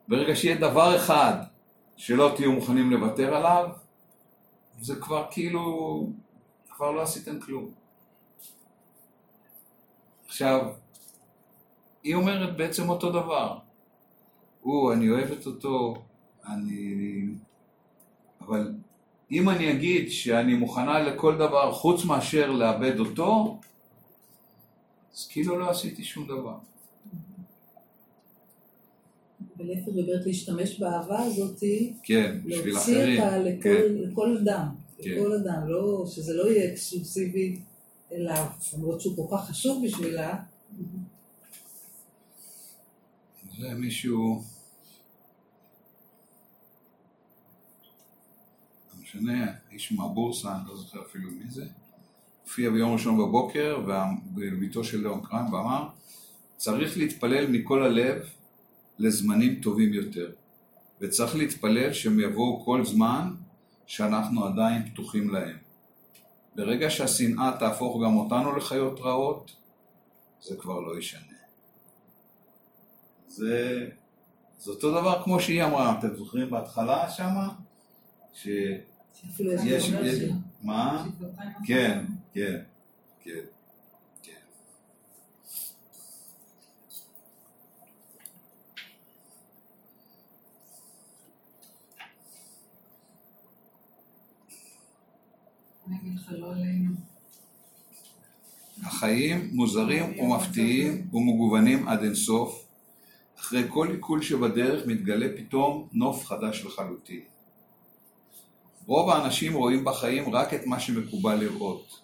ברגע שיהיה דבר אחד שלא תהיו מוכנים לוותר עליו, זה כבר כאילו, כבר לא עשיתם כלום. עכשיו, היא אומרת בעצם אותו דבר. הוא, אני אוהבת אותו, אני... אבל אם אני אגיד שאני מוכנה לכל דבר חוץ מאשר לאבד אותו, אז כאילו לא עשיתי שום דבר. ולהפך מדברת להשתמש באהבה הזאת, כן, בשביל להוציא אחרים. אותה לכל, כן, לכל אדם, כן. לכל אדם, לא, שזה לא יהיה אקסקלוסיבי אליו, למרות שהוא כל כך חשוב בשבילה, זה מישהו... לא משנה, איש מהבורסה, אני לא זוכר אפילו מי זה, הופיע ביום ראשון בבוקר בביתו של ליאון קריים ואמר, צריך להתפלל מכל הלב לזמנים טובים יותר, וצריך להתפלל שהם יבואו כל זמן שאנחנו עדיין פתוחים להם. ברגע שהשנאה תהפוך גם אותנו לחיות רעות, זה כבר לא ישנה. זה, זה אותו דבר כמו שהיא אמרה, אתם זוכרים בהתחלה שמה? שיש, מה? כן, כן, כן, כן. לא. החיים מוזרים ומפתיעים ומגוונים עד אינסוף. אחרי כל עיכול שבדרך מתגלה פתאום נוף חדש לחלוטין. רוב האנשים רואים בחיים רק את מה שמקובל לראות.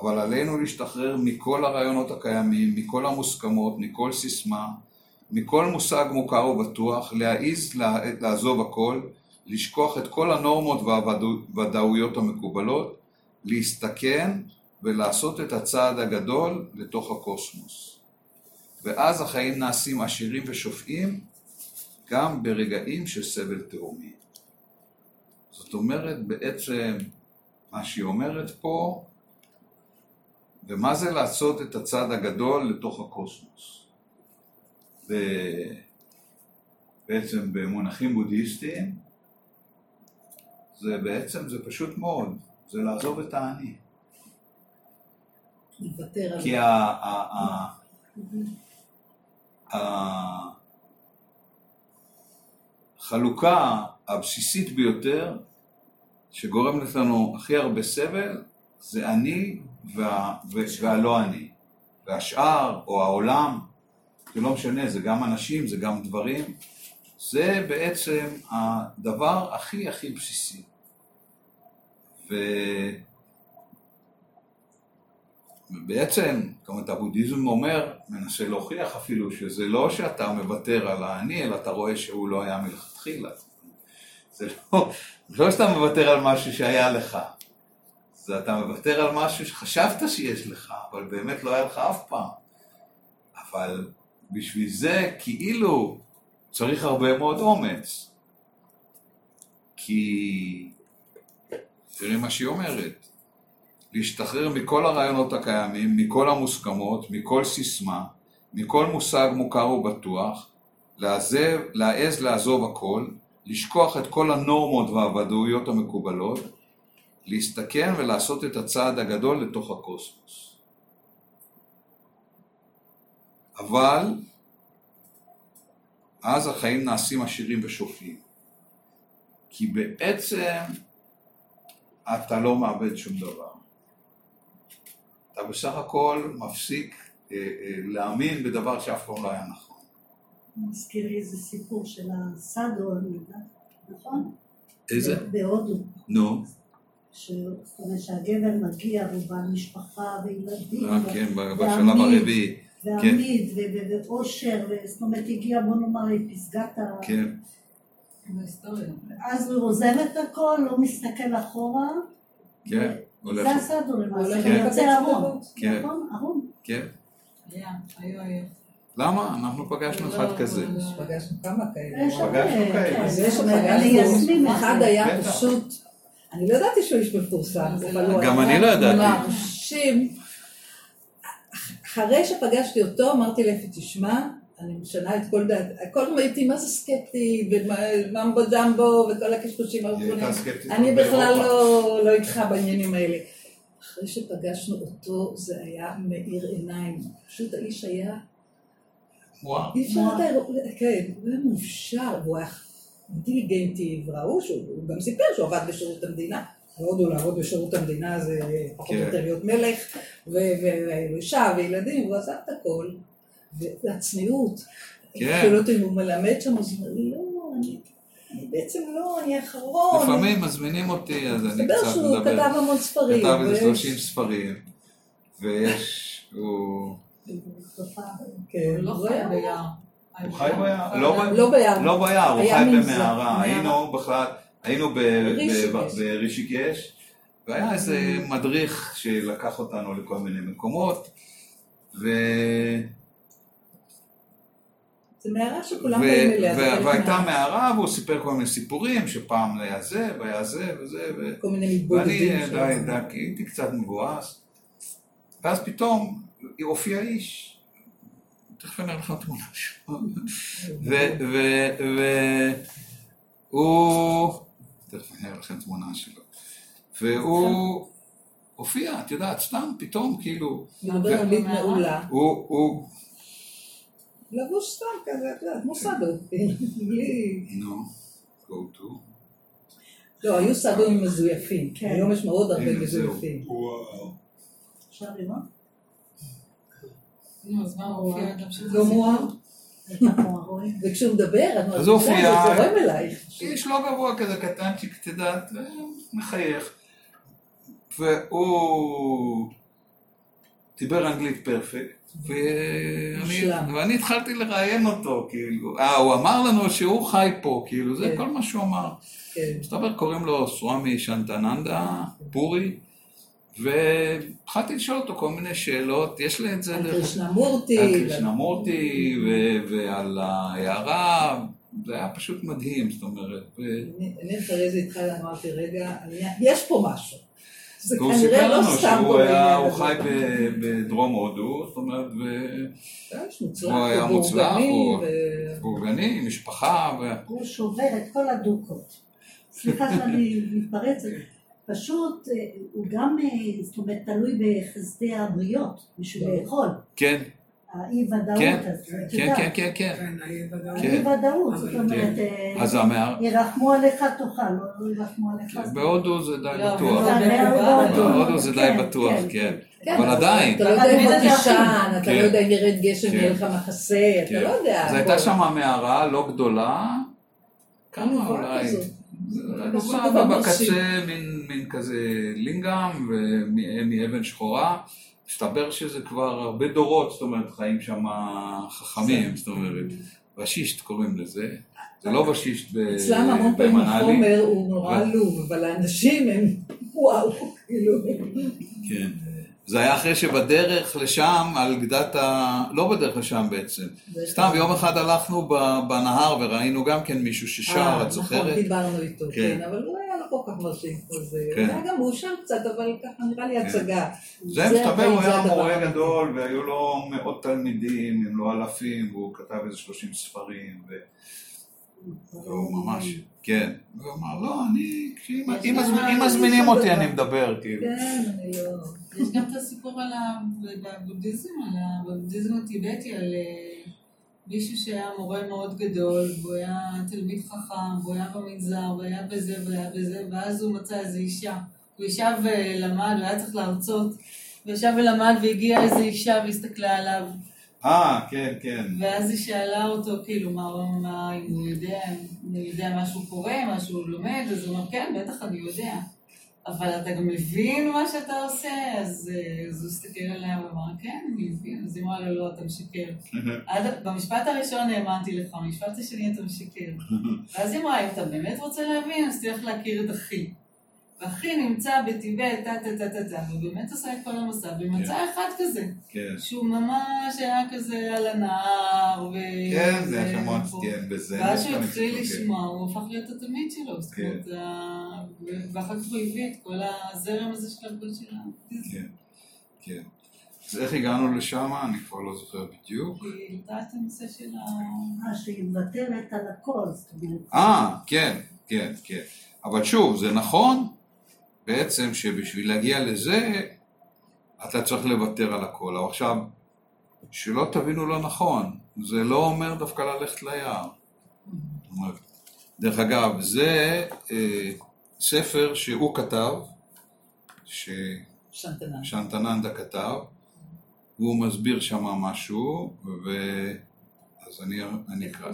אבל עלינו להשתחרר מכל הרעיונות הקיימים, מכל המוסכמות, מכל סיסמה, מכל מושג מוכר ובטוח, להעיז לה- לעזוב הכל, לשכוח את כל הנורמות והוודאויות המקובלות, להסתכן ולעשות את הצעד הגדול לתוך הקוסמוס. ואז החיים נעשים עשירים ושופעים גם ברגעים של סבל תהומי. זאת אומרת, בעצם, מה שהיא אומרת פה, ומה זה לעשות את הצעד הגדול לתוך הקוסמוס? ב- בעצם במונחים בודהיסטיים, זה בעצם, זה פשוט מאוד, זה לעזוב את האני. לוותר על כי ה- ה- ה- ה- החלוקה הבסיסית ביותר שגורמת לנו הכי הרבה סבל זה אני וה, והלא אני. והשאר או העולם, זה לא משנה, זה גם אנשים, זה גם דברים, זה בעצם הדבר הכי הכי בסיסי. ו... ובעצם, זאת אומרת, הבודהיזם אומר, מנסה להוכיח אפילו, שזה לא שאתה מוותר על האני, אלא אתה רואה שהוא לא היה מלכתחילה. זה לא, לא שאתה מוותר על משהו שהיה לך, זה אתה מוותר על משהו שחשבת שיש לך, אבל באמת לא היה לך אף פעם. אבל בשביל זה, כאילו, צריך הרבה מאוד אומץ. כי, תראי מה שהיא אומרת, להשתחרר מכל הרעיונות הקיימים, מכל המוסכמות, מכל סיסמה, מכל מושג מוכר ובטוח, לעזב, להעז לעזוב הכל, לשכוח את כל הנורמות והוודאויות המקובלות, להסתכן ולעשות את הצעד הגדול לתוך הקוסמוס. אבל אז החיים נעשים עשירים ושופעים. כי בעצם אתה לא מאבד שום דבר. אתה בסך הכל מפסיק אה, אה, להאמין בדבר שאף פעם לא היה נכון. מזכיר לי איזה סיפור של הסאדו, נכון? איזה? בהודו. נו, זאת אומרת שהגבר מגיע והוא בעל משפחה וילדים. אה, כן, בשלב הרביעי. ועמיד ו- ואושר, זאת אומרת הגיע בוא נאמר לפסגת ה... כן. אז הוא עוזב את הכל, לא מסתכל אחורה. כן. זה הסאדו למעשה, הולך. ויוצא לקבץ ארון. כן. נכון? ארון. כן. למה? אנחנו פגשנו אחד לא, כזה. לא. פגשנו כמה כאלה. פגשנו כאלה. כן, זה אחד זה. היה. פשוט, אני לא ידעתי שהוא איש מפורסם, זה אבל לא- גם אני לא ידעתי. אחרי שפגשתי אותו, אמרתי לאפי, תשמע, אני משנה את כל דעת, כל הזמן הייתי מה זה סקפטי, וממבו ג'מבו, וכל הקשקושים האחרונים. אני. בכלל לא, לא איתך בעניינים האלה. אחרי שפגשנו אותו, זה היה מאיר עיניים. פשוט האיש היה, וואו. אי אפשר לתאר, כן, הוא היה מופשר, והוא היה אינטליגנטי, וראו שהוא גם סיפר שהוא עבד בשירות המדינה. בהודו לעבוד בשירות המדינה זה פחות או כן. יותר להיות מלך, ואישה וילדים, והוא עזב את הכל. והצניעות, כן. שאלו אותי אם הוא מלמד שם, אז הוא אומר, לא, אני אני בעצם לא, אני האחרון. לפעמים מזמינים אותי, אז אני מסתבר קצת שהוא מדבר. כתב המון ספרים. כתב איזה ויש- 30 ספרים, ויש, הוא... כן, הוא לא הוא חי ביער. הוא חי ביער? לא ב- לא ביער. לא ביער, הוא חי במערה. מערה. היינו בכלל, היינו ב- רישיקש. ב- ברישיקש, והיה איזה מדריך שלקח אותנו לכל מיני מקומות, ו... זה מערה שכולם באים אליה. והייתה מערה, והוא סיפר כל מיני סיפורים, שפעם היה זה, והיה זה, וזה, ו... כל מיני ואני מתבודדים. אה, שם. די, די, הייתי קצת מבואס, ואז פתאום הופיע איש, תכף אני אראה לך תמונה שלו, והוא, תכף אני אראה לכם תמונה שלו, והוא הופיע, את יודעת, סתם, פתאום, כאילו, מדבר אנגלית מעולה. הוא, לבוש סתם כזה, את יודעת, כמו סאדו. בלי... נו, go to, לא, היו סאדואים מזויפים. כן. היום יש מאוד הרבה. מזויפים. אפשר לראות? נו, אז מה הוא לא. מואר. וכשהוא מדבר, אז הוא זורם אלייך. איש לא גבוה כזה קטנצ'יק, את יודעת, אה, מחייך. והוא דיבר אנגלית פרפקט, ואני. ואני התחלתי לראיין אותו, כאילו, אה, הוא אמר לנו שהוא חי פה, כאילו, זה כן. כל מה שהוא אמר. כן. מסתבר, קוראים לו סוואמי שנטננדה, פורי, והתחלתי לשאול אותו כל מיני שאלות, יש לי את זה על. קרישנמורטי. על קרישנמורטי ו- ועל ההערה, זה היה פשוט מדהים, זאת אומרת. אני אחרי זה איתך אמרתי, רגע, יש פה משהו. זה כנראה סיפר לא לנו סתם שהוא פה היה, הוא. חי בדרום הודו, זאת אומרת, מוצלח, הוא היה מוצלח, הוא- עם משפחה. הוא שובר את כל הדוקות. סליחה שאני מתפרצת. פשוט אה, הוא גם, אה, זאת אומרת, תלוי בחסדי הבריות, בשביל. לאכול. כן, האי ודאות כן, הזאת, את כן. כן, כן, כן. כן, האי ודאות. כן. האי ודאות, זאת אומרת, אה, אז ירחמו עליך תאכל, לא ירחמו עליך. אז- בהודו זה די לא, בטוח. בהודו, זה די בטוח, כן. אבל עדיין, אתה לא יודע אם הוא תישן, אתה. לא יודע אם ירד גשם. ויהיה לך מחסה, אתה. לא יודע. זו הייתה שם מערה לא גדולה, כמה אולי, כזאת. לא בקצה מין, כזה לינגאם מאבן שחורה. מסתבר שזה כבר הרבה דורות, זאת אומרת, חיים שם חכמים, זאת אומרת, ושישט קוראים לזה. זה לא ושישט ב- אצלם המון פעמים. החומר הוא נורא עלוב, אבל האנשים הם וואו, כאילו. כן. זה היה אחרי שבדרך לשם, על גדת ה... לא בדרך לשם בעצם. סתם, יום אחד הלכנו בנהר וראינו גם כן מישהו ששר, אה, את נכון, זוכרת? דיברנו איתו, כן. כן, אבל הוא כל כך מרשים כמו זה. כן. הוא היה גם מאושר קצת, אבל ככה נראה לי כן. הצגה. זה מסתבר, הוא היה. מורה גדול, והיו לו מאות תלמידים, אם לא אלפים, והוא כתב איזה 30 ספרים. ו... והוא ממש, כן. הוא אמר, לא, אני, אם מזמינים אותי אני מדבר, כאילו. כן, אני לא... יש גם את הסיפור על ה... בבודהיזם, על ה... בבודהיזם הטיבטי, על אה, מישהו שהיה מורה מאוד גדול, והוא היה תלמיד חכם, והוא היה במנזר, והיה בזה והיה בזה, ואז הוא מצא איזו אישה. הוא ישב ולמד, הוא היה צריך להרצות, הוא ישב ולמד והגיעה איזו אישה והסתכלה עליו, אה, כן, כן. ואז היא שאלה אותו, כאילו, מה, מה אם הוא יודע, אם הוא יודע מה שהוא קורא, מה שהוא לומד, אז הוא אומר, כן, בטח אני יודע. אבל אתה גם מבין מה שאתה עושה? אז, אה, אז הוא הסתכל עליה ואמר, כן, אני מבין. אז היא אמרה לו, לא, אתה משקר. במשפט הראשון האמנתי לך, במשפט השני אתה משקר. ואז היא אמרה, אם אתה באמת רוצה להבין, אז תלך להכיר את אחי. ואחי נמצא בטיבט, טה טה טה טה טה, ובאמת עשה את כל המסע, ומצא כן. אחד כזה. כן. שהוא ממש היה כזה על הנהר, ו... כן, זה היה ופה. שמות, כן, בזה. ואז שהוא התחיל כן. לשמוע, הוא הפך להיות התלמיד שלו, זאת כן. אומרת, ואחר כך הוא הביא את כל הזרם הזה של הכל שלנו. כן, כן. אז איך הגענו לשם? אני כבר לא זוכר בדיוק. היא העלתה את הנושא של ה... אה, שהיא מוותרת על הכל, זאת אומרת. אה, כן, כן, כן. אבל שוב, זה נכון בעצם שבשביל להגיע לזה, אתה צריך לוותר על הכל. אבל עכשיו, שלא תבינו לא נכון, זה לא אומר דווקא ללכת ליער. דרך אגב, זה אה, ספר שהוא כתב, שנתנה. ששנטננדה כתב, והוא מסביר שם משהו, ו... אז אני, אני אקרא.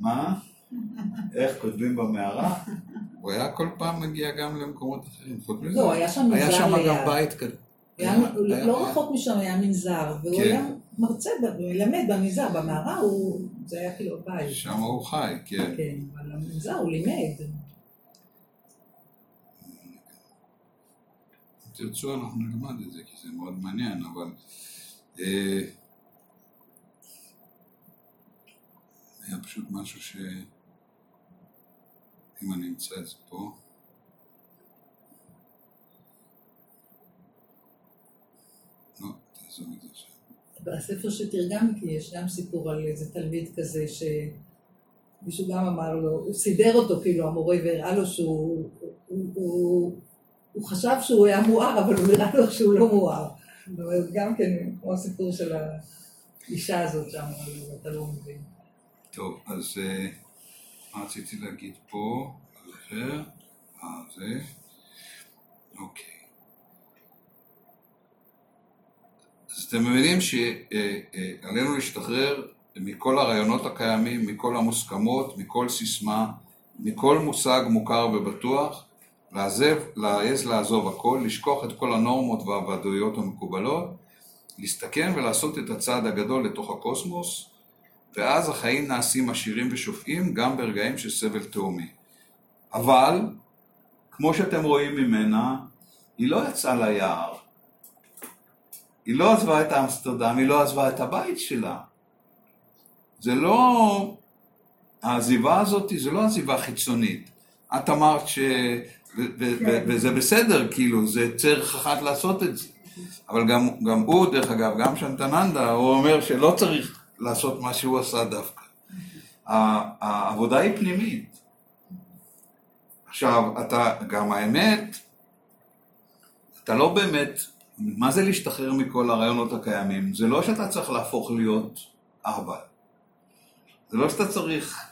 מה? איך כותבים במערה? הוא היה כל פעם מגיע גם למקומות אחרים. חוץ מזה, לא, היה שם היה מנזר שם גם ליד. בית כזה. היה- היה- לא היה- רחוק משם היה מנזר, והוא כן. היה מרצה, ב- מלמד במנזר, במערה הוא, זה היה כאילו בית. שם הוא חי, כן. כן, אבל במנזר הוא לימד. תרצו אנחנו נלמד את זה, כי זה מאוד מעניין, אבל... אה, היה פשוט משהו ש... אם אני אמצא את זה פה... לא, תעזוב את זה עכשיו. בספר שתרגמתי יש גם סיפור על איזה תלמיד כזה שמישהו גם אמר לו, הוא סידר אותו כאילו המורה והראה לו שהוא הוא, הוא, הוא חשב שהוא היה מואר אבל הוא נראה לו שהוא לא מואר. גם כן כמו הסיפור של האישה הזאת שם, אתה לא מבין. טוב, אז אה, מה רציתי להגיד פה? על אחר? אה, זה? אוקיי. אז אתם מבינים שעלינו להשתחרר מכל הרעיונות הקיימים, מכל המוסכמות, מכל סיסמה, מכל מושג מוכר ובטוח, לעזב, להעז לעזוב הכל, לשכוח את כל הנורמות והוודאויות המקובלות, להסתכן ולעשות את הצעד הגדול לתוך הקוסמוס, ואז החיים נעשים עשירים ושופעים גם ברגעים של סבל תהומי. אבל, כמו שאתם רואים ממנה, היא לא יצאה ליער. היא לא עזבה את אמסטרדם, היא לא עזבה את הבית שלה. זה לא... העזיבה הזאת זה לא עזיבה חיצונית. את אמרת ש... ו- וזה בסדר, כאילו, זה צריך אחת לעשות את זה. אבל גם, גם הוא, דרך אגב, גם שנטננדה, הוא אומר שלא צריך לעשות מה שהוא עשה דווקא. העבודה היא פנימית. עכשיו, אתה, גם האמת, אתה לא באמת, מה זה להשתחרר מכל הרעיונות הקיימים? זה לא שאתה צריך להפוך להיות אבא. זה לא שאתה צריך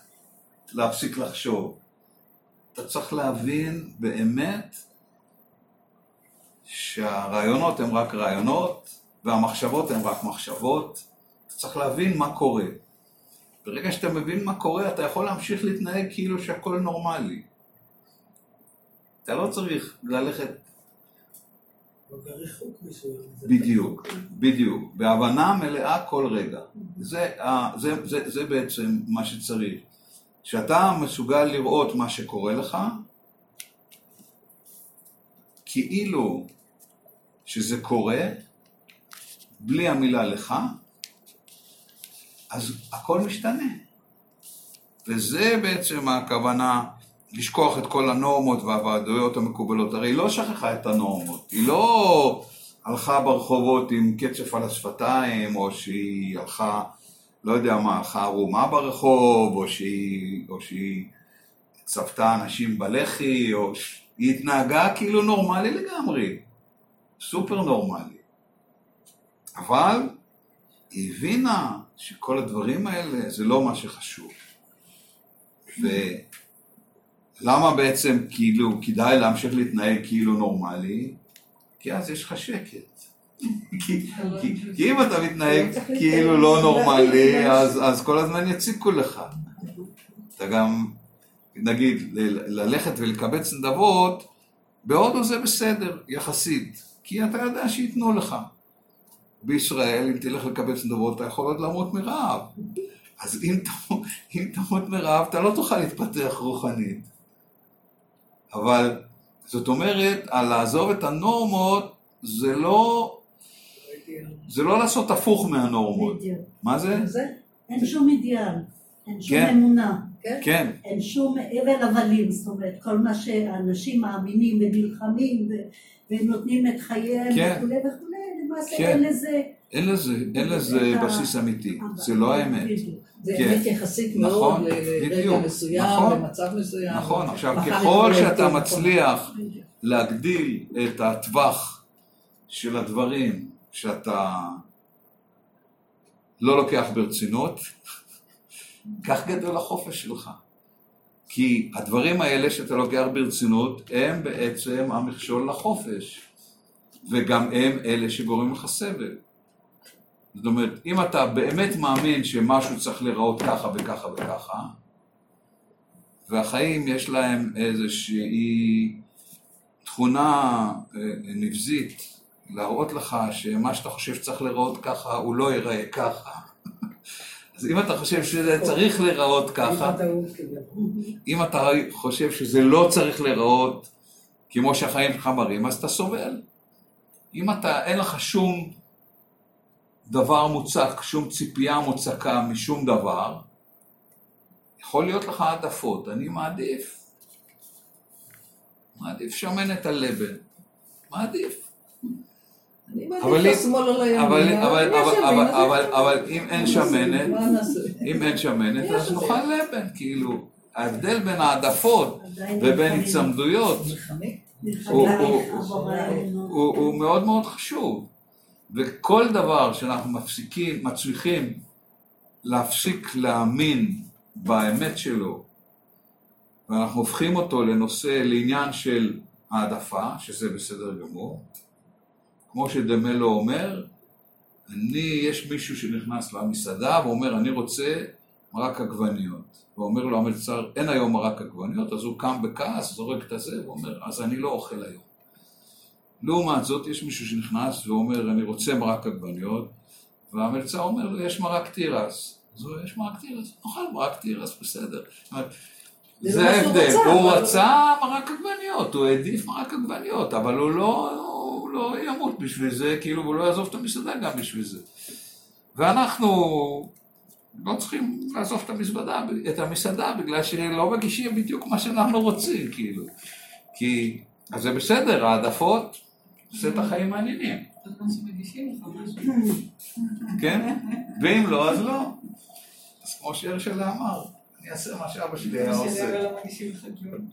להפסיק לחשוב. אתה צריך להבין באמת שהרעיונות הם רק רעיונות והמחשבות הן רק מחשבות. צריך להבין מה קורה. ברגע שאתה מבין מה קורה, אתה יכול להמשיך להתנהג כאילו שהכל נורמלי. אתה לא צריך ללכת. זה- בדיוק, בדיוק, בהבנה מלאה כל רגע. זה, זה, זה, זה בעצם מה שצריך. שאתה מסוגל לראות מה שקורה לך, כאילו שזה קורה, בלי המילה לך, אז הכל משתנה. וזה בעצם הכוונה לשכוח את כל הנורמות והוועדויות המקובלות. הרי היא לא שכחה את הנורמות, היא לא הלכה ברחובות עם קצף על השפתיים, או שהיא הלכה לא יודע מה, הלכה ערומה ברחוב, או שהיא, או שהיא צפתה אנשים בלחי, או שהיא התנהגה כאילו נורמלי לגמרי, סופר נורמלי. אבל היא הבינה שכל הדברים האלה זה לא מה שחשוב. ולמה בעצם כאילו כדאי להמשיך להתנהג כאילו נורמלי? כי אז יש לך שקט. כי, כי, כי אם אתה מתנהג כאילו לא נורמלי, אז, אז כל הזמן יציקו לך. אתה גם, נגיד, ללכת ולקבץ נדבות, בהודו זה בסדר, יחסית. כי אתה יודע שייתנו לך. בישראל, אם תלך לקבץ נדבות, אתה יכול עוד למות מרעב. אז אם, אם תמות מרעב, אתה לא תוכל להתפתח רוחנית. אבל, זאת אומרת, על לעזוב את הנורמות, זה לא, זה לא לעשות הפוך מהנורמות. בדיוק. מה זה? זה, אין שום אידיאל, אין שום כן. אמונה, כן, אין שום הבל הבלים, זאת אומרת, כל מה שאנשים מאמינים ונלחמים ו- והם נותנים את חייהם כן. וכולי וכולי, למעשה כן. אין לזה... אין לזה, אין לזה את ה- בסיס אמיתי, זה לא האמת. זה כן. אמת יחסית נכון, מאוד ל- לרגע מסוים, נכון. למצב מסוים. נכון, עכשיו ככל שאתה נכון. מצליח. להגדיל את הטווח של הדברים שאתה לא לוקח ברצינות, כך גדול החופש שלך. כי הדברים האלה שאתה לוקח ברצינות הם בעצם המכשול לחופש, וגם הם אלה שגורמים לך סבל. זאת אומרת, אם אתה באמת מאמין שמשהו צריך להיראות ככה וככה וככה, והחיים יש להם איזושהי תכונה אה, נבזית, להראות לך שמה שאתה חושב שצריך להיראות ככה, הוא לא ייראה ככה. אז אם אתה חושב שזה צריך להיראות ככה. אם אתה חושב שזה לא צריך להיראות כמו שהחיים שלך מראים, אז אתה סובל. אם אתה, אין לך שום דבר מוצק, שום ציפייה מוצקה משום דבר, יכול להיות לך העדפות. אני מעדיף, מעדיף שמנת על לבן. מעדיף. אני אבל אם- אין שמנת? אם אין שמנת, אז. נאכל לבן, כאילו. ההבדל בין העדפות ובין נלחמים. הוא מאוד מאוד חשוב. וכל דבר שאנחנו מפסיקים, מצליחים להפסיק להאמין באמת שלו, ואנחנו הופכים אותו לנושא, לעניין של העדפה, שזה בסדר גמור, כמו שדמלו אומר, אני, יש מישהו שנכנס למסעדה ואומר, אני רוצה מרק עגבניות. ואומר לו המלצר, אין היום מרק עגבניות, אז הוא קם בכעס, זורק את הזה, ואומר, אז אני לא אוכל היום. לעומת זאת, יש מישהו שנכנס ואומר, אני רוצה מרק עגבניות, והמלצר אומר יש מרק תירס. אז הוא יש מרק תירס, נאכל מרק תירס, בסדר. זה ההבדל, הוא רצה מרק עגבניות, הוא העדיף מרק עגבניות, אבל הוא לא, הוא לא ימות בשביל זה, כאילו, הוא לא יעזוב את המסעדה גם בשביל זה. ואנחנו לא צריכים לעזוב את המסעדה, את המסעדה בגלל שלא מגישים בדיוק מה שאנחנו רוצים, כאילו. כי, אז זה בסדר, העדפות, עושה את החיים מעניינים. כן? ואם לא, אז לא. אז כמו שהרשלה אמר, אני אעשה מה שאבא שלי היה עושה. לא כלום.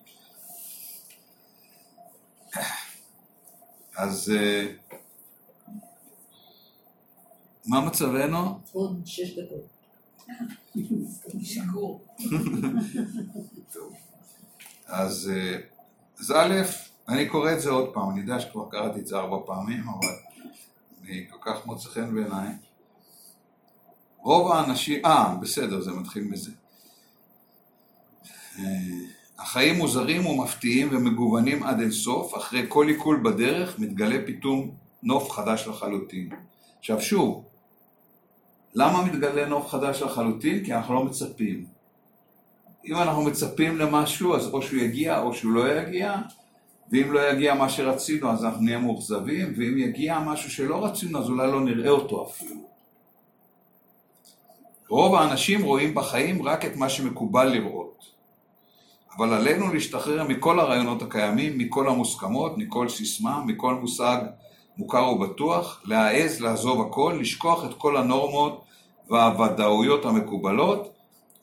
אז אה, מה מצבנו? עוד שש דקות. שיגור. אז, אה, אז א', אני קורא את זה עוד פעם, אני יודע שכבר קראתי את זה ארבע פעמים, אבל אני כל כך מוצא חן בעיניי. רוב האנשים, אה, בסדר, זה מתחיל מזה. אה, החיים מוזרים ומפתיעים ומגוונים עד אינסוף, אחרי כל עיכול בדרך מתגלה פתאום נוף חדש לחלוטין. עכשיו שוב, למה מתגלה נוף חדש לחלוטין? כי אנחנו לא מצפים. אם אנחנו מצפים למשהו, אז או שהוא יגיע או שהוא לא יגיע, ואם לא יגיע מה שרצינו, אז אנחנו נהיה מאוכזבים, ואם יגיע משהו שלא רצינו, אז אולי לא נראה אותו אפילו. רוב האנשים רואים בחיים רק את מה שמקובל לראות. אבל עלינו להשתחרר מכל הרעיונות הקיימים, מכל המוסכמות, מכל סיסמה, מכל מושג מוכר ובטוח, להעז לעזוב הכל, לשכוח את כל הנורמות והוודאויות המקובלות,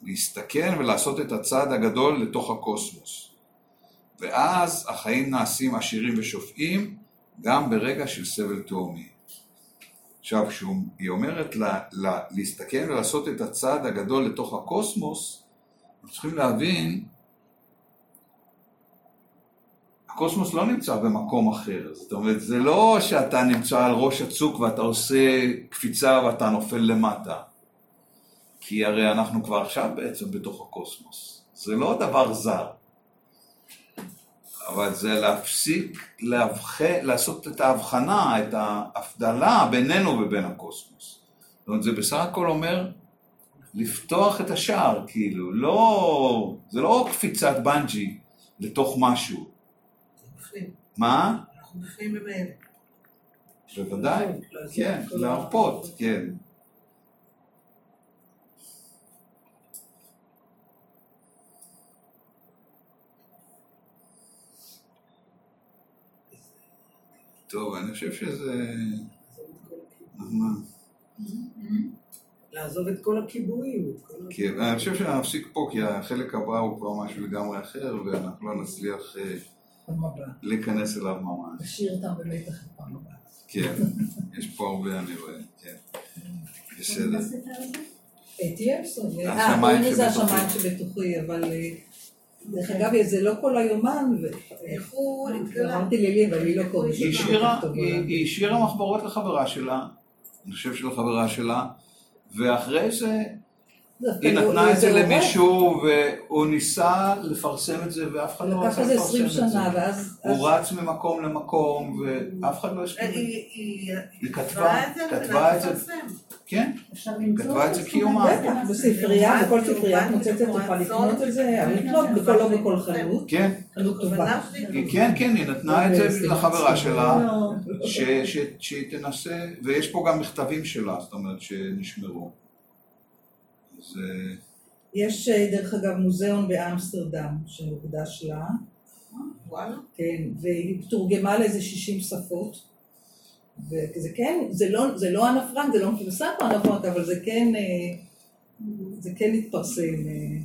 להסתכן ולעשות את הצעד הגדול לתוך הקוסמוס. ואז החיים נעשים עשירים ושופעים גם ברגע של סבל תהומי. עכשיו, כשהיא אומרת לה, לה, להסתכן ולעשות את הצעד הגדול לתוך הקוסמוס, אנחנו צריכים להבין, הקוסמוס לא נמצא במקום אחר. זאת אומרת, זה לא שאתה נמצא על ראש הצוק ואתה עושה קפיצה ואתה נופל למטה. כי הרי אנחנו כבר עכשיו בעצם בתוך הקוסמוס. זה לא דבר זר. אבל זה להפסיק, להבח... לעשות את ההבחנה, את ההבדלה בינינו ובין הקוסמוס. זאת אומרת, זה בסך הכל אומר לפתוח את השער, כאילו, לא, זה לא קפיצת בנג'י לתוך משהו. מה? אנחנו בפנים ממילא. בוודאי, כן, להרפות, כן. טוב, אני חושב שזה... מה? לעזוב את כל הקיבועים, את כל ה... כן, אני חושב שנפסיק פה, כי החלק הבא הוא כבר משהו לגמרי אחר, ואנחנו לא נצליח אה. להיכנס אליו ממש. תשאיר אותם במתח פעם הבאה. כן, יש פה הרבה, אני רואה, כן. בסדר. אה, תהיה בסדר. אה, השמיים לזה שבתוכי. השמיים שבתוכי, אבל אה, דרך אגב, זה לא כל היומן, איך הוא התגלה? ואמרתי לילי, אבל היא לא קוראת. היא השאירה מחברות לחברה שלה, אני חושב שלחברה שלה, ואחרי זה היא נתנה את זה למישהו והוא ניסה לפרסם את זה ואף אחד לא רצה לפרסם 20 את זה. הוא רץ ממקום למקום ואף אחד לא הסכים. היא- כתבה- את זה. כן, כתבה את זה? קיומה. בטח, בספרייה, בכל ספרייה את מוצאת את תוכל לקנות את זה, אבל לקנות בכל לא בכל חנות, כן, חנות טובה. כן, כן, היא נתנה את זה לחברה שלה, לא. ש- ש- שהיא תנסה, ויש פה גם מכתבים שלה, זאת אומרת, שנשמרו. אז אה, יש אה, דרך אגב מוזיאון באמסטרדם שמוקדש לה, וואלה. כן, והיא תורגמה לאיזה 60 שפות. וזה כן, זה לא, זה לא אנה פרנק, זה לא מפורסם פה אנה פרנק, אבל זה כן, אה, זה כן התפרסם. אה,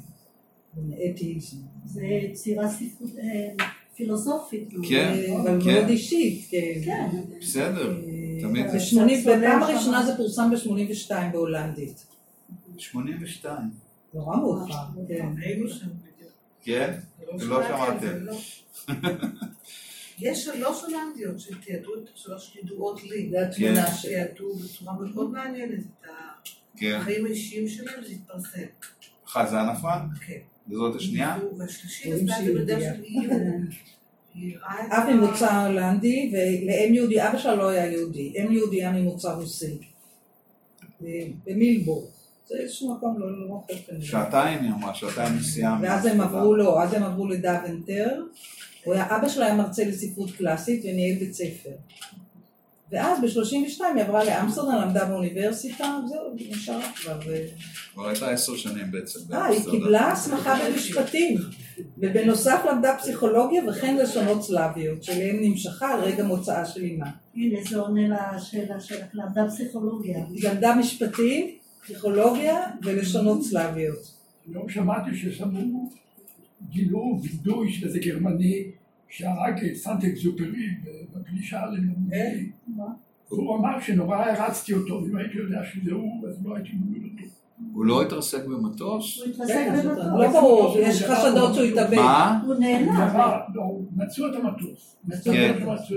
אתי, זה יצירה פילוסופית. כן. אבל כן. מאוד אישית, כן. כן. בסדר, תמיד. בפעם. הראשונה זה פורסם ב-82 בהולנדית. 82. נורא מאוחר, כן. בדיוק. כן? לא שמעתם. לא. יש שלוש הולנדיות שתיעדו את שלוש ידועות לי. זה התמונה שלה. תיעדו בצורה מאוד מעניינת את כן. החיים האישיים שלהם, זה התפרסם. אחת זה הנפרן? כן. וזאת השנייה? והשלישית אב ה- ממוצא הולנדי, ולאם יהודי, אבא שלה לא היה יהודי, אם יהודייה ממוצא רוסי. ב- במילבורג. זה איזשהו מקום לא רחוק. כנראה. שעתיים היא אמרה, שעתיים נסיעה. ואז הם עברו, לא, אז הם עברו לדאבנטר. אבא שלה היה מרצה לספרות קלאסית וניהל בית ספר. ואז ב-32 היא עברה לאמסטרדם, למדה באוניברסיטה, זהו, היא נשארה כבר. ו- כבר הייתה עשר שנים בעצם. אה, היא. קיבלה הסמכה במשפטים, ובנוסף למדה פסיכולוגיה וכן לשונות סלאביות, שאליהן נמשכה על רגע מוצאה של אימה. הנה, זה עונה לשאלה שלך, למדה פסיכולוגיה. היא למדה משפטים, פסיכולוגיה ולשונות סלאביות. היום שמעתי ששמו, גילו וידוי של איזה גרמני שהרג את סנט אקזופרי בפלישה לנורמנדי. הוא אמר שנורא הרצתי אותו, אם הייתי יודע שזה הוא, אז לא הייתי מוביל אותו. הוא לא התרסק במטוס? הוא התרסק כן, במטוס. לא ברור, יש חשדות שהוא התאבד. מה? הוא נעלם. לא, מצאו את המטוס. מצאו כן. את המטוס,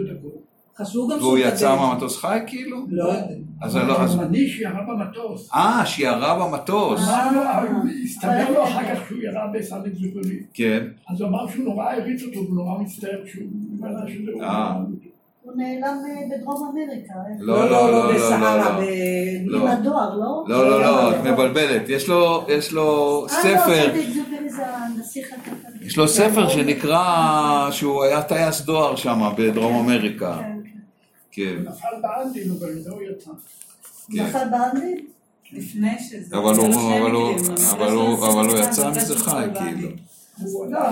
חשבו גם והוא שהוא יצא. מהמטוס חי כאילו? לא יודע. אז אני לא... אז- הגרמני שירה במטוס. אה, שירה במטוס. אמר לו, הסתבר לו אחר כך שהוא ירה בסנט אקזופרי. כן. אז הוא אמר שהוא נורא העריץ אותו, והוא נורא מצטער שהוא הוא. אה. הוא נעלם אה, בדרום אמריקה. לא, לא, לא, לא, בסהרה, לא. ב- לא. עם הדואר, לא? לא, לא, לא, את מבלבלת. יש לו, יש לו אה, לא, ספר, סנט אקזופרי זה הנסיך הקטן. יש לו ספר שנקרא, שהוא היה טייס דואר שם בדרום אמריקה. כן. נפל באנדין, אבל לא יצא. כן. נפל באנגלית? לפני שזה... אבל הוא, יצא מזה חי, כאילו. לא,